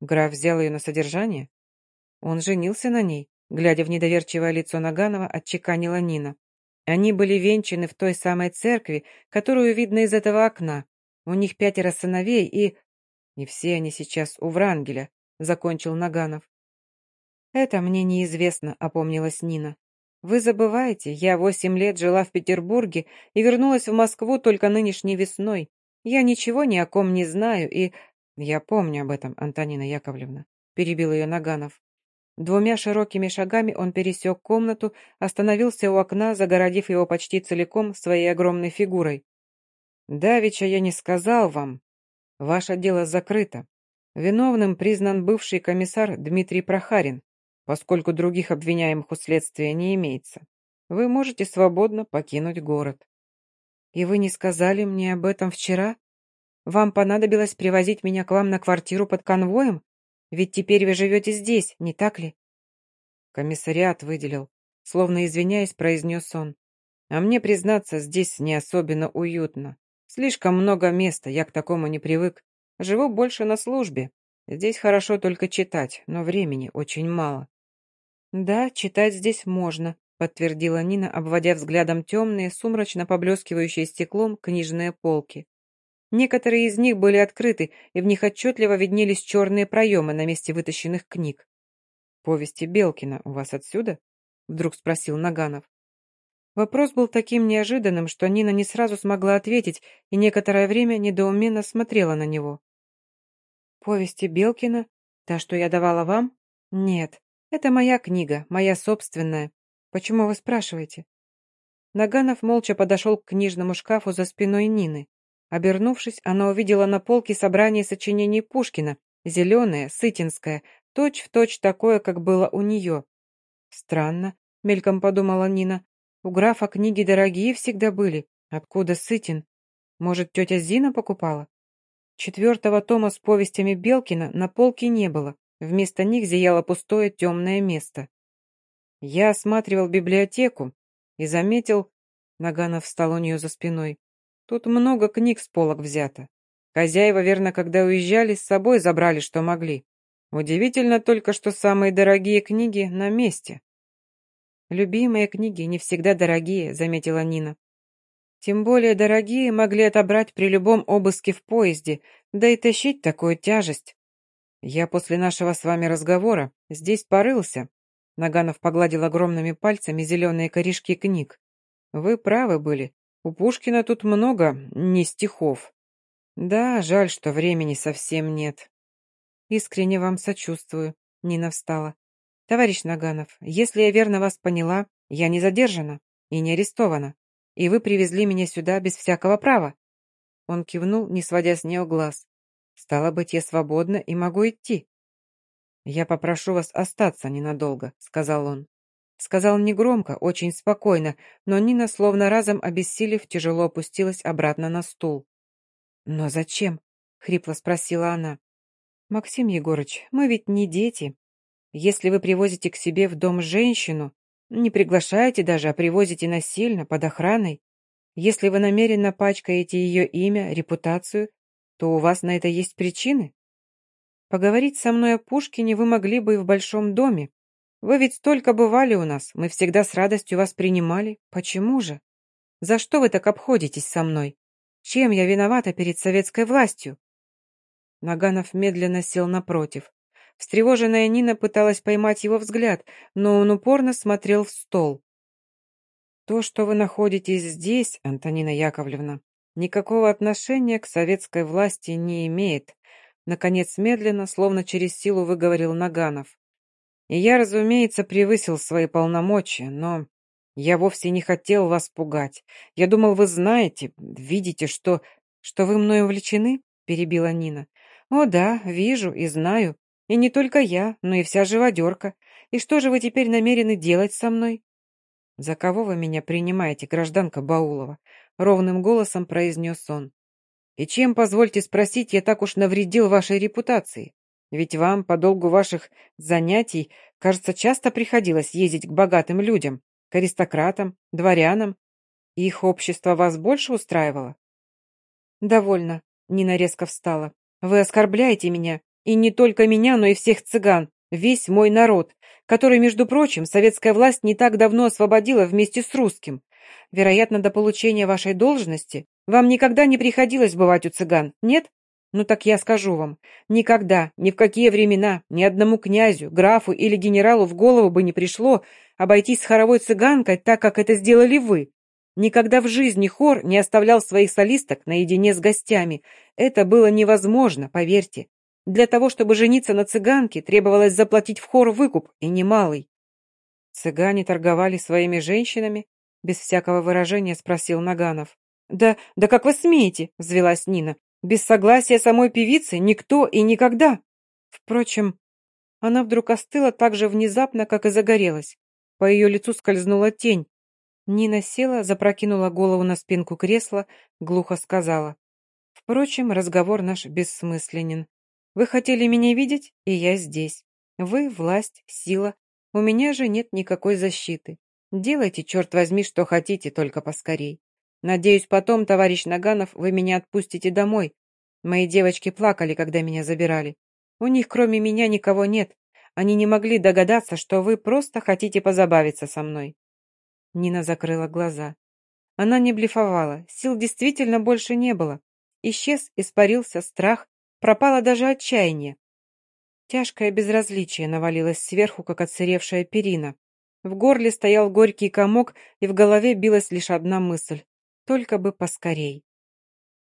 Граф взял ее на содержание? Он женился на ней, глядя в недоверчивое лицо Наганова, отчеканила Нина. Они были венчаны в той самой церкви, которую видно из этого окна. У них пятеро сыновей и... И все они сейчас у Врангеля, закончил Наганов. Это мне неизвестно, опомнилась Нина. Вы забываете, я восемь лет жила в Петербурге и вернулась в Москву только нынешней весной. Я ничего ни о ком не знаю и... Я помню об этом, Антонина Яковлевна, перебил ее Наганов. Двумя широкими шагами он пересек комнату, остановился у окна, загородив его почти целиком своей огромной фигурой. «Давеча я не сказал вам. Ваше дело закрыто. Виновным признан бывший комиссар Дмитрий Прохарин поскольку других обвиняемых у следствия не имеется. Вы можете свободно покинуть город. И вы не сказали мне об этом вчера? Вам понадобилось привозить меня к вам на квартиру под конвоем? Ведь теперь вы живете здесь, не так ли? Комиссариат выделил. Словно извиняясь, произнес он. А мне, признаться, здесь не особенно уютно. Слишком много места, я к такому не привык. Живу больше на службе. Здесь хорошо только читать, но времени очень мало. «Да, читать здесь можно», — подтвердила Нина, обводя взглядом темные, сумрачно поблескивающие стеклом книжные полки. Некоторые из них были открыты, и в них отчетливо виднелись черные проемы на месте вытащенных книг. «Повести Белкина у вас отсюда?» — вдруг спросил Наганов. Вопрос был таким неожиданным, что Нина не сразу смогла ответить и некоторое время недоуменно смотрела на него. «Повести Белкина? Та, что я давала вам? Нет, «Это моя книга, моя собственная. Почему вы спрашиваете?» Наганов молча подошел к книжному шкафу за спиной Нины. Обернувшись, она увидела на полке собрание сочинений Пушкина, зеленое, сытинское, точь-в-точь такое, как было у нее. «Странно», — мельком подумала Нина. «У графа книги дорогие всегда были. Откуда Сытин? Может, тетя Зина покупала?» Четвертого тома с повестями Белкина на полке не было. Вместо них зияло пустое темное место. Я осматривал библиотеку и заметил... Наганов встал у нее за спиной. Тут много книг с полок взято. Хозяева, верно, когда уезжали, с собой забрали, что могли. Удивительно только, что самые дорогие книги на месте. «Любимые книги не всегда дорогие», — заметила Нина. «Тем более дорогие могли отобрать при любом обыске в поезде, да и тащить такую тяжесть. «Я после нашего с вами разговора здесь порылся». Наганов погладил огромными пальцами зеленые корешки книг. «Вы правы были. У Пушкина тут много не стихов. Да, жаль, что времени совсем нет». «Искренне вам сочувствую», — Нина встала. «Товарищ Наганов, если я верно вас поняла, я не задержана и не арестована, и вы привезли меня сюда без всякого права». Он кивнул, не сводя с нее глаз. Стало быть, я свободна и могу идти. «Я попрошу вас остаться ненадолго», — сказал он. Сказал негромко, очень спокойно, но Нина, словно разом обессилев, тяжело опустилась обратно на стул. «Но зачем?» — хрипло спросила она. «Максим Егорыч, мы ведь не дети. Если вы привозите к себе в дом женщину, не приглашаете даже, а привозите насильно, под охраной, если вы намеренно пачкаете ее имя, репутацию, то у вас на это есть причины? Поговорить со мной о Пушкине вы могли бы и в большом доме. Вы ведь столько бывали у нас, мы всегда с радостью вас принимали. Почему же? За что вы так обходитесь со мной? Чем я виновата перед советской властью?» Наганов медленно сел напротив. Встревоженная Нина пыталась поймать его взгляд, но он упорно смотрел в стол. «То, что вы находитесь здесь, Антонина Яковлевна, никакого отношения к советской власти не имеет», наконец медленно, словно через силу выговорил Наганов. «И я, разумеется, превысил свои полномочия, но я вовсе не хотел вас пугать. Я думал, вы знаете, видите, что... что вы мной увлечены?» перебила Нина. «О да, вижу и знаю. И не только я, но и вся живодерка. И что же вы теперь намерены делать со мной?» «За кого вы меня принимаете, гражданка Баулова?» — ровным голосом произнес он. «И чем, позвольте спросить, я так уж навредил вашей репутации? Ведь вам по долгу ваших занятий, кажется, часто приходилось ездить к богатым людям, к аристократам, дворянам. Их общество вас больше устраивало?» «Довольно», — Нина резко встала. Вы оскорбляете меня, и не только меня, но и всех цыган, весь мой народ, который, между прочим, советская власть не так давно освободила вместе с русским. Вероятно, до получения вашей должности вам никогда не приходилось бывать у цыган, нет? Ну так я скажу вам, никогда, ни в какие времена, ни одному князю, графу или генералу в голову бы не пришло обойтись с хоровой цыганкой так, как это сделали вы. Никогда в жизни хор не оставлял своих солисток наедине с гостями. Это было невозможно, поверьте. Для того, чтобы жениться на цыганке, требовалось заплатить в хор выкуп, и немалый. Цыгане торговали своими женщинами? Без всякого выражения спросил Наганов. «Да, да как вы смеете?» — взвелась Нина. «Без согласия самой певицы никто и никогда!» Впрочем, она вдруг остыла так же внезапно, как и загорелась. По ее лицу скользнула тень, Нина села, запрокинула голову на спинку кресла, глухо сказала. «Впрочем, разговор наш бессмысленен. Вы хотели меня видеть, и я здесь. Вы — власть, сила. У меня же нет никакой защиты. Делайте, черт возьми, что хотите, только поскорей. Надеюсь, потом, товарищ Наганов, вы меня отпустите домой. Мои девочки плакали, когда меня забирали. У них, кроме меня, никого нет. Они не могли догадаться, что вы просто хотите позабавиться со мной. Нина закрыла глаза. Она не блефовала, сил действительно больше не было. Исчез, испарился страх, пропало даже отчаяние. Тяжкое безразличие навалилось сверху, как отсыревшая перина. В горле стоял горький комок, и в голове билась лишь одна мысль — только бы поскорей.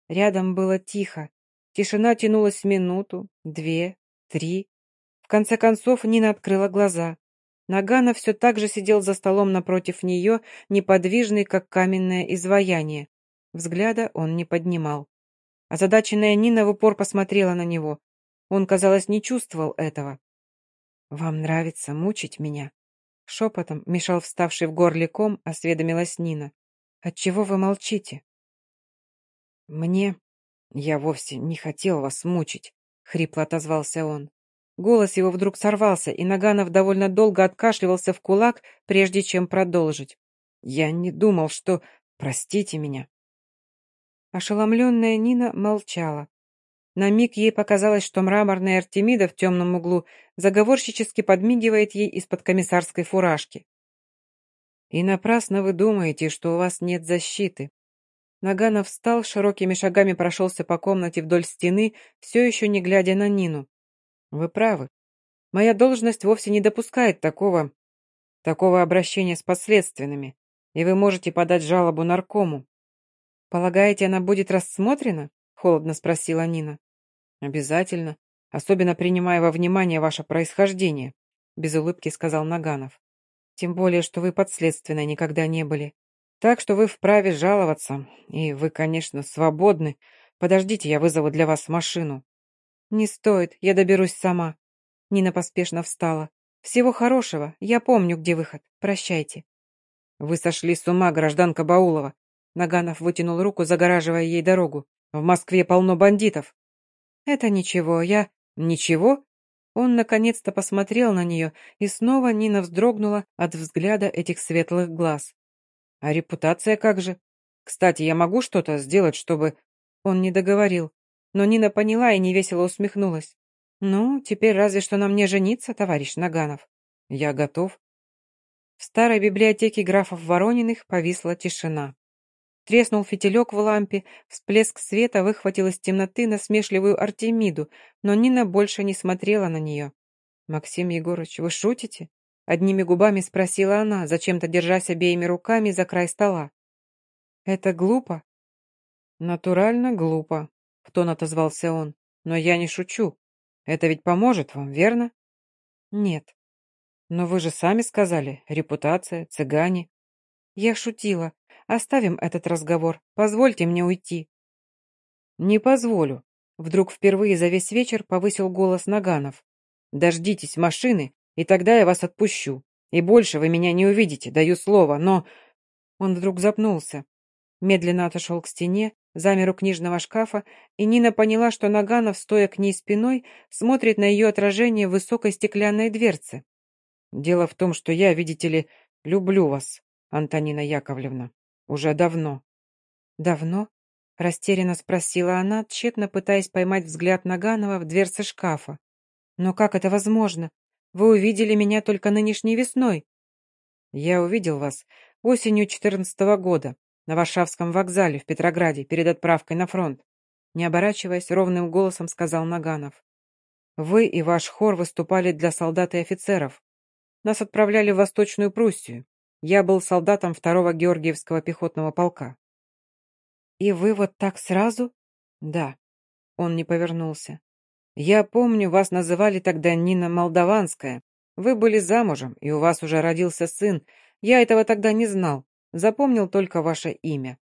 Рядом было тихо. Тишина тянулась минуту, две, три. В конце концов Нина открыла глаза. Нагана все так же сидел за столом напротив нее, неподвижный, как каменное изваяние. Взгляда он не поднимал. Озадаченная Нина в упор посмотрела на него. Он, казалось, не чувствовал этого. «Вам нравится мучить меня?» Шепотом, мешал вставший в горле ком, осведомилась Нина. «Отчего вы молчите?» «Мне... Я вовсе не хотел вас мучить», — хрипло отозвался он. Голос его вдруг сорвался, и Наганов довольно долго откашливался в кулак, прежде чем продолжить. «Я не думал, что... Простите меня». Ошеломленная Нина молчала. На миг ей показалось, что мраморная Артемида в темном углу заговорщически подмигивает ей из-под комиссарской фуражки. «И напрасно вы думаете, что у вас нет защиты». Наганов встал, широкими шагами прошелся по комнате вдоль стены, все еще не глядя на Нину. Вы правы. Моя должность вовсе не допускает такого... такого обращения с последственными, и вы можете подать жалобу наркому. Полагаете, она будет рассмотрена? Холодно спросила Нина. Обязательно, особенно принимая во внимание ваше происхождение, без улыбки сказал Наганов. Тем более, что вы подследственной никогда не были. Так что вы вправе жаловаться, и вы, конечно, свободны. Подождите, я вызову для вас машину. «Не стоит, я доберусь сама». Нина поспешно встала. «Всего хорошего, я помню, где выход. Прощайте». «Вы сошли с ума, гражданка Баулова». Наганов вытянул руку, загораживая ей дорогу. «В Москве полно бандитов». «Это ничего, я...» «Ничего?» Он наконец-то посмотрел на нее, и снова Нина вздрогнула от взгляда этих светлых глаз. «А репутация как же? Кстати, я могу что-то сделать, чтобы...» Он не договорил. Но Нина поняла и невесело усмехнулась. «Ну, теперь разве что нам не жениться, товарищ Наганов?» «Я готов». В старой библиотеке графов Ворониных повисла тишина. Треснул фитилек в лампе, всплеск света выхватил из темноты насмешливую Артемиду, но Нина больше не смотрела на нее. «Максим Егорович, вы шутите?» Одними губами спросила она, зачем-то держась обеими руками за край стола. «Это глупо?» «Натурально глупо», — в тон отозвался он. «Но я не шучу. Это ведь поможет вам, верно?» «Нет». «Но вы же сами сказали, репутация, цыгане». «Я шутила. Оставим этот разговор. Позвольте мне уйти». «Не позволю», — вдруг впервые за весь вечер повысил голос Наганов. «Дождитесь машины и тогда я вас отпущу. И больше вы меня не увидите, даю слово, но...» Он вдруг запнулся. Медленно отошел к стене, замер у книжного шкафа, и Нина поняла, что Наганов, стоя к ней спиной, смотрит на ее отражение в высокой стеклянной дверце. «Дело в том, что я, видите ли, люблю вас, Антонина Яковлевна. Уже давно». «Давно?» — растерянно спросила она, тщетно пытаясь поймать взгляд Наганова в дверце шкафа. «Но как это возможно? Вы увидели меня только нынешней весной. Я увидел вас осенью четырнадцатого года на Варшавском вокзале в Петрограде перед отправкой на фронт. Не оборачиваясь, ровным голосом сказал Наганов. Вы и ваш хор выступали для солдат и офицеров. Нас отправляли в Восточную Пруссию. Я был солдатом второго Георгиевского пехотного полка. И вы вот так сразу? Да. Он не повернулся. Я помню, вас называли тогда Нина Молдаванская. Вы были замужем, и у вас уже родился сын. Я этого тогда не знал. Запомнил только ваше имя.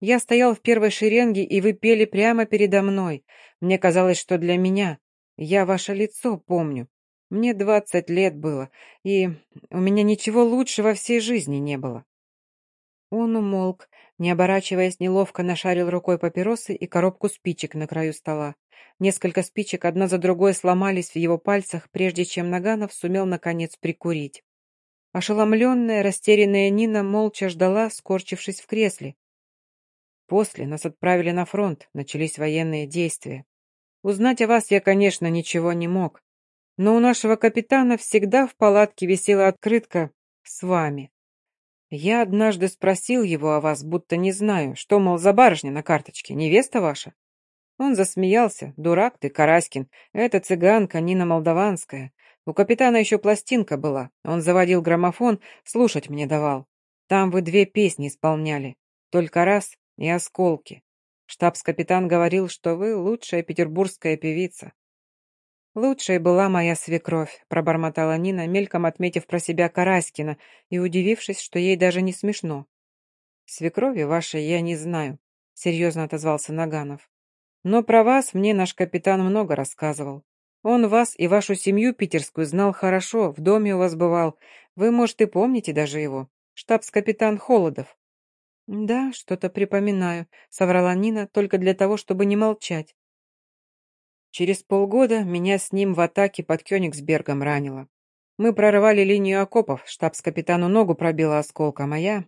Я стоял в первой шеренге, и вы пели прямо передо мной. Мне казалось, что для меня. Я ваше лицо помню. Мне двадцать лет было, и у меня ничего лучше во всей жизни не было. Он умолк, не оборачиваясь, неловко нашарил рукой папиросы и коробку спичек на краю стола. Несколько спичек одна за другой сломались в его пальцах, прежде чем Наганов сумел, наконец, прикурить. Ошеломленная, растерянная Нина молча ждала, скорчившись в кресле. После нас отправили на фронт, начались военные действия. Узнать о вас я, конечно, ничего не мог. Но у нашего капитана всегда в палатке висела открытка «С вами». Я однажды спросил его о вас, будто не знаю, что, мол, за барышня на карточке, невеста ваша? Он засмеялся. «Дурак ты, Караськин. Это цыганка Нина Молдаванская. У капитана еще пластинка была. Он заводил граммофон, слушать мне давал. Там вы две песни исполняли. Только раз и осколки. Штабс-капитан говорил, что вы лучшая петербургская певица. «Лучшей была моя свекровь», — пробормотала Нина, мельком отметив про себя Караськина и удивившись, что ей даже не смешно. «Свекрови вашей я не знаю», — серьезно отозвался Наганов. Но про вас мне наш капитан много рассказывал. Он вас и вашу семью питерскую знал хорошо, в доме у вас бывал. Вы, может, и помните даже его. Штабс-капитан Холодов». «Да, что-то припоминаю», — соврала Нина только для того, чтобы не молчать. Через полгода меня с ним в атаке под Кёнигсбергом ранило. Мы прорывали линию окопов, штабс-капитану ногу пробило осколком, а я...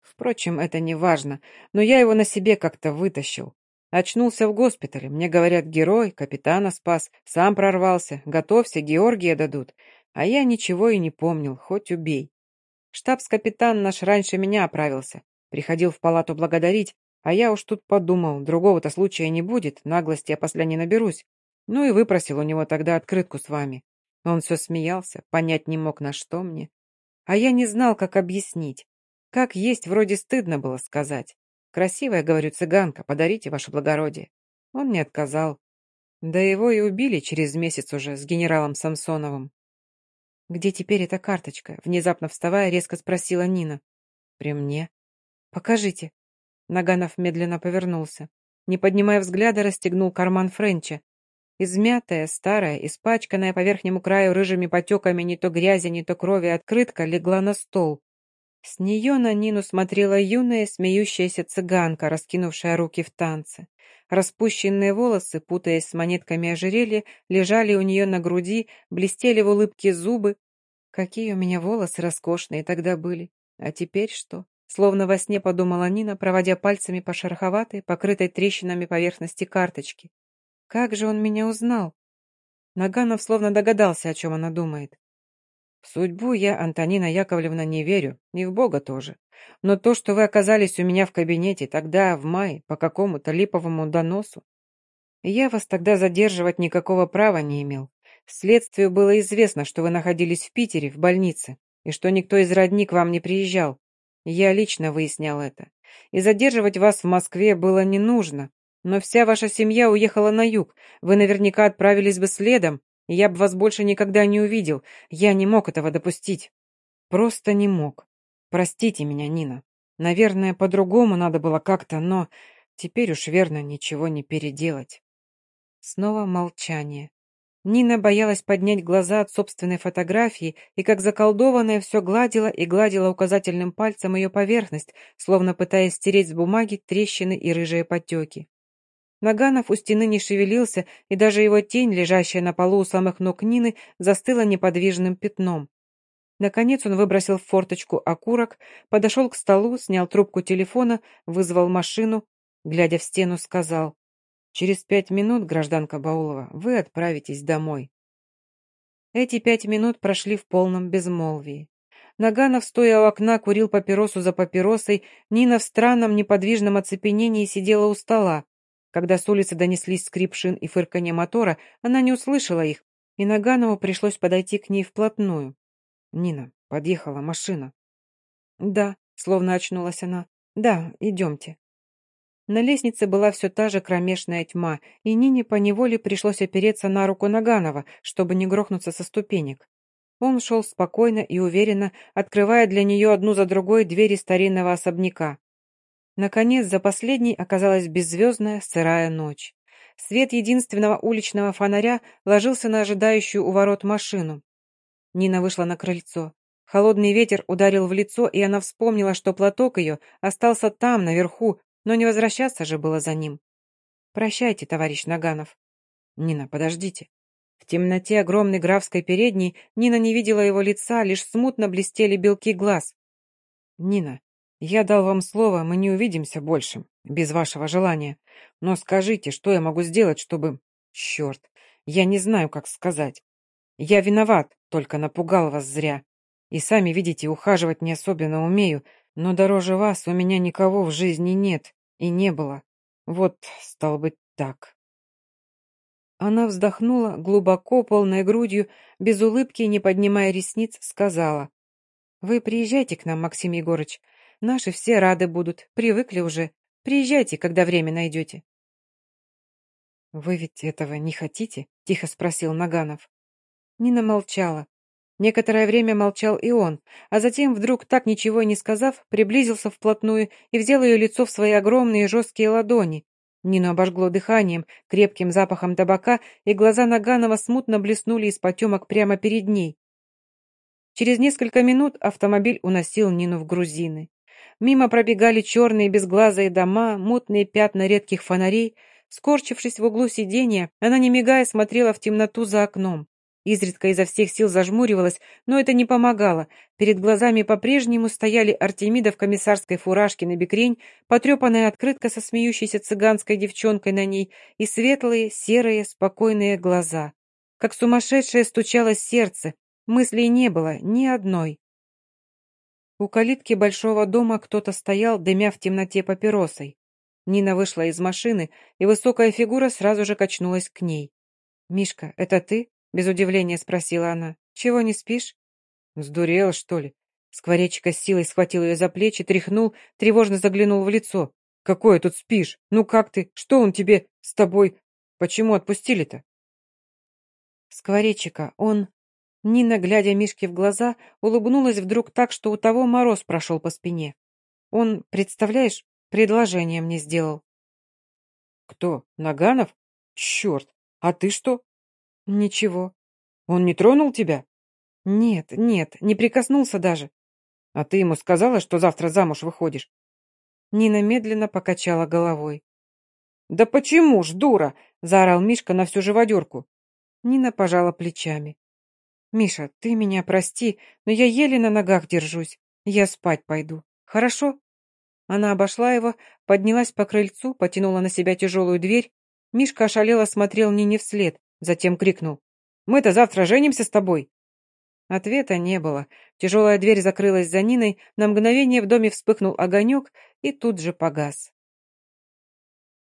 Впрочем, это не важно, но я его на себе как-то вытащил. Очнулся в госпитале. Мне говорят, герой, капитана спас, сам прорвался, готовься, Георгия дадут. А я ничего и не помнил, хоть убей. Штабс-капитан наш раньше меня оправился. Приходил в палату благодарить, а я уж тут подумал, другого-то случая не будет, наглости я после не наберусь. Ну и выпросил у него тогда открытку с вами. Он все смеялся, понять не мог, на что мне. А я не знал, как объяснить. Как есть, вроде стыдно было сказать. Красивая, говорю, цыганка, подарите, ваше благородие. Он не отказал. Да его и убили через месяц уже с генералом Самсоновым. «Где теперь эта карточка?» Внезапно вставая, резко спросила Нина. «При мне». «Покажите». Наганов медленно повернулся. Не поднимая взгляда, расстегнул карман Френча. Измятая, старая, испачканная по верхнему краю рыжими потеками не то грязи, не то крови открытка легла на стол. С нее на Нину смотрела юная смеющаяся цыганка, раскинувшая руки в танце. Распущенные волосы, путаясь с монетками ожерелья, лежали у нее на груди, блестели в улыбке зубы. Какие у меня волосы роскошные тогда были. А теперь что? Словно во сне подумала Нина, проводя пальцами по шероховатой, покрытой трещинами поверхности карточки. Как же он меня узнал? Наганов словно догадался, о чем она думает. В судьбу я, Антонина Яковлевна, не верю, и в Бога тоже. Но то, что вы оказались у меня в кабинете тогда, в мае, по какому-то липовому доносу, я вас тогда задерживать никакого права не имел. Следствию было известно, что вы находились в Питере, в больнице, и что никто из родни к вам не приезжал. Я лично выяснял это. И задерживать вас в Москве было не нужно. Но вся ваша семья уехала на юг. Вы наверняка отправились бы следом, и я бы вас больше никогда не увидел. Я не мог этого допустить. Просто не мог. Простите меня, Нина. Наверное, по-другому надо было как-то, но теперь уж верно ничего не переделать. Снова молчание. Нина боялась поднять глаза от собственной фотографии и, как заколдованная, все гладила и гладила указательным пальцем ее поверхность, словно пытаясь стереть с бумаги трещины и рыжие потеки. Наганов у стены не шевелился, и даже его тень, лежащая на полу у самых ног Нины, застыла неподвижным пятном. Наконец он выбросил в форточку окурок, подошел к столу, снял трубку телефона, вызвал машину, глядя в стену, сказал, «Через пять минут, гражданка Баулова, вы отправитесь домой». Эти пять минут прошли в полном безмолвии. Наганов, стоя у окна, курил папиросу за папиросой, Нина в странном неподвижном оцепенении сидела у стола. Когда с улицы донеслись скрип шин и фырканье мотора, она не услышала их, и Наганову пришлось подойти к ней вплотную. «Нина, подъехала машина». «Да», — словно очнулась она. «Да, идемте». На лестнице была все та же кромешная тьма, и Нине поневоле пришлось опереться на руку Наганова, чтобы не грохнуться со ступенек. Он шел спокойно и уверенно, открывая для нее одну за другой двери старинного особняка. Наконец, за последней оказалась беззвездная сырая ночь. Свет единственного уличного фонаря ложился на ожидающую у ворот машину. Нина вышла на крыльцо. Холодный ветер ударил в лицо, и она вспомнила, что платок ее остался там, наверху, но не возвращаться же было за ним. «Прощайте, товарищ Наганов». «Нина, подождите». В темноте огромной графской передней Нина не видела его лица, лишь смутно блестели белки глаз. «Нина, я дал вам слово, мы не увидимся больше, без вашего желания. Но скажите, что я могу сделать, чтобы... Черт, я не знаю, как сказать. Я виноват, только напугал вас зря. И сами видите, ухаживать не особенно умею, но дороже вас у меня никого в жизни нет и не было. Вот, стал быть, так. Она вздохнула глубоко, полной грудью, без улыбки, не поднимая ресниц, сказала. «Вы приезжайте к нам, Максим Егорыч. Наши все рады будут, привыкли уже. Приезжайте, когда время найдете». «Вы ведь этого не хотите?» — тихо спросил Наганов. Нина молчала. Некоторое время молчал и он, а затем, вдруг так ничего и не сказав, приблизился вплотную и взял ее лицо в свои огромные жесткие ладони. Нину обожгло дыханием, крепким запахом табака, и глаза Наганова смутно блеснули из потемок прямо перед ней. Через несколько минут автомобиль уносил Нину в грузины. Мимо пробегали черные безглазые дома, мутные пятна редких фонарей. Скорчившись в углу сиденья, она, не мигая, смотрела в темноту за окном. Изредка изо всех сил зажмуривалась, но это не помогало. Перед глазами по-прежнему стояли Артемида в комиссарской фуражке на бекрень, потрепанная открытка со смеющейся цыганской девчонкой на ней и светлые, серые, спокойные глаза. Как сумасшедшее стучалось сердце, мыслей не было, ни одной. У калитки большого дома кто-то стоял, дымя в темноте папиросой. Нина вышла из машины, и высокая фигура сразу же качнулась к ней. «Мишка, это ты?» — без удивления спросила она. «Чего не спишь?» «Сдурела, что ли?» Скворечка с силой схватил ее за плечи, тряхнул, тревожно заглянул в лицо. «Какое тут спишь? Ну как ты? Что он тебе с тобой? Почему отпустили-то?» Скворечика, он... Нина, глядя Мишке в глаза, улыбнулась вдруг так, что у того мороз прошел по спине. Он, представляешь, предложение мне сделал. «Кто? Наганов? Черт! А ты что?» «Ничего». «Он не тронул тебя?» «Нет, нет, не прикоснулся даже». «А ты ему сказала, что завтра замуж выходишь?» Нина медленно покачала головой. «Да почему ж, дура?» — заорал Мишка на всю живодерку. Нина пожала плечами. «Миша, ты меня прости, но я еле на ногах держусь. Я спать пойду. Хорошо?» Она обошла его, поднялась по крыльцу, потянула на себя тяжелую дверь. Мишка ошалело смотрел Нине вслед, затем крикнул. «Мы-то завтра женимся с тобой!» Ответа не было. Тяжелая дверь закрылась за Ниной, на мгновение в доме вспыхнул огонек и тут же погас.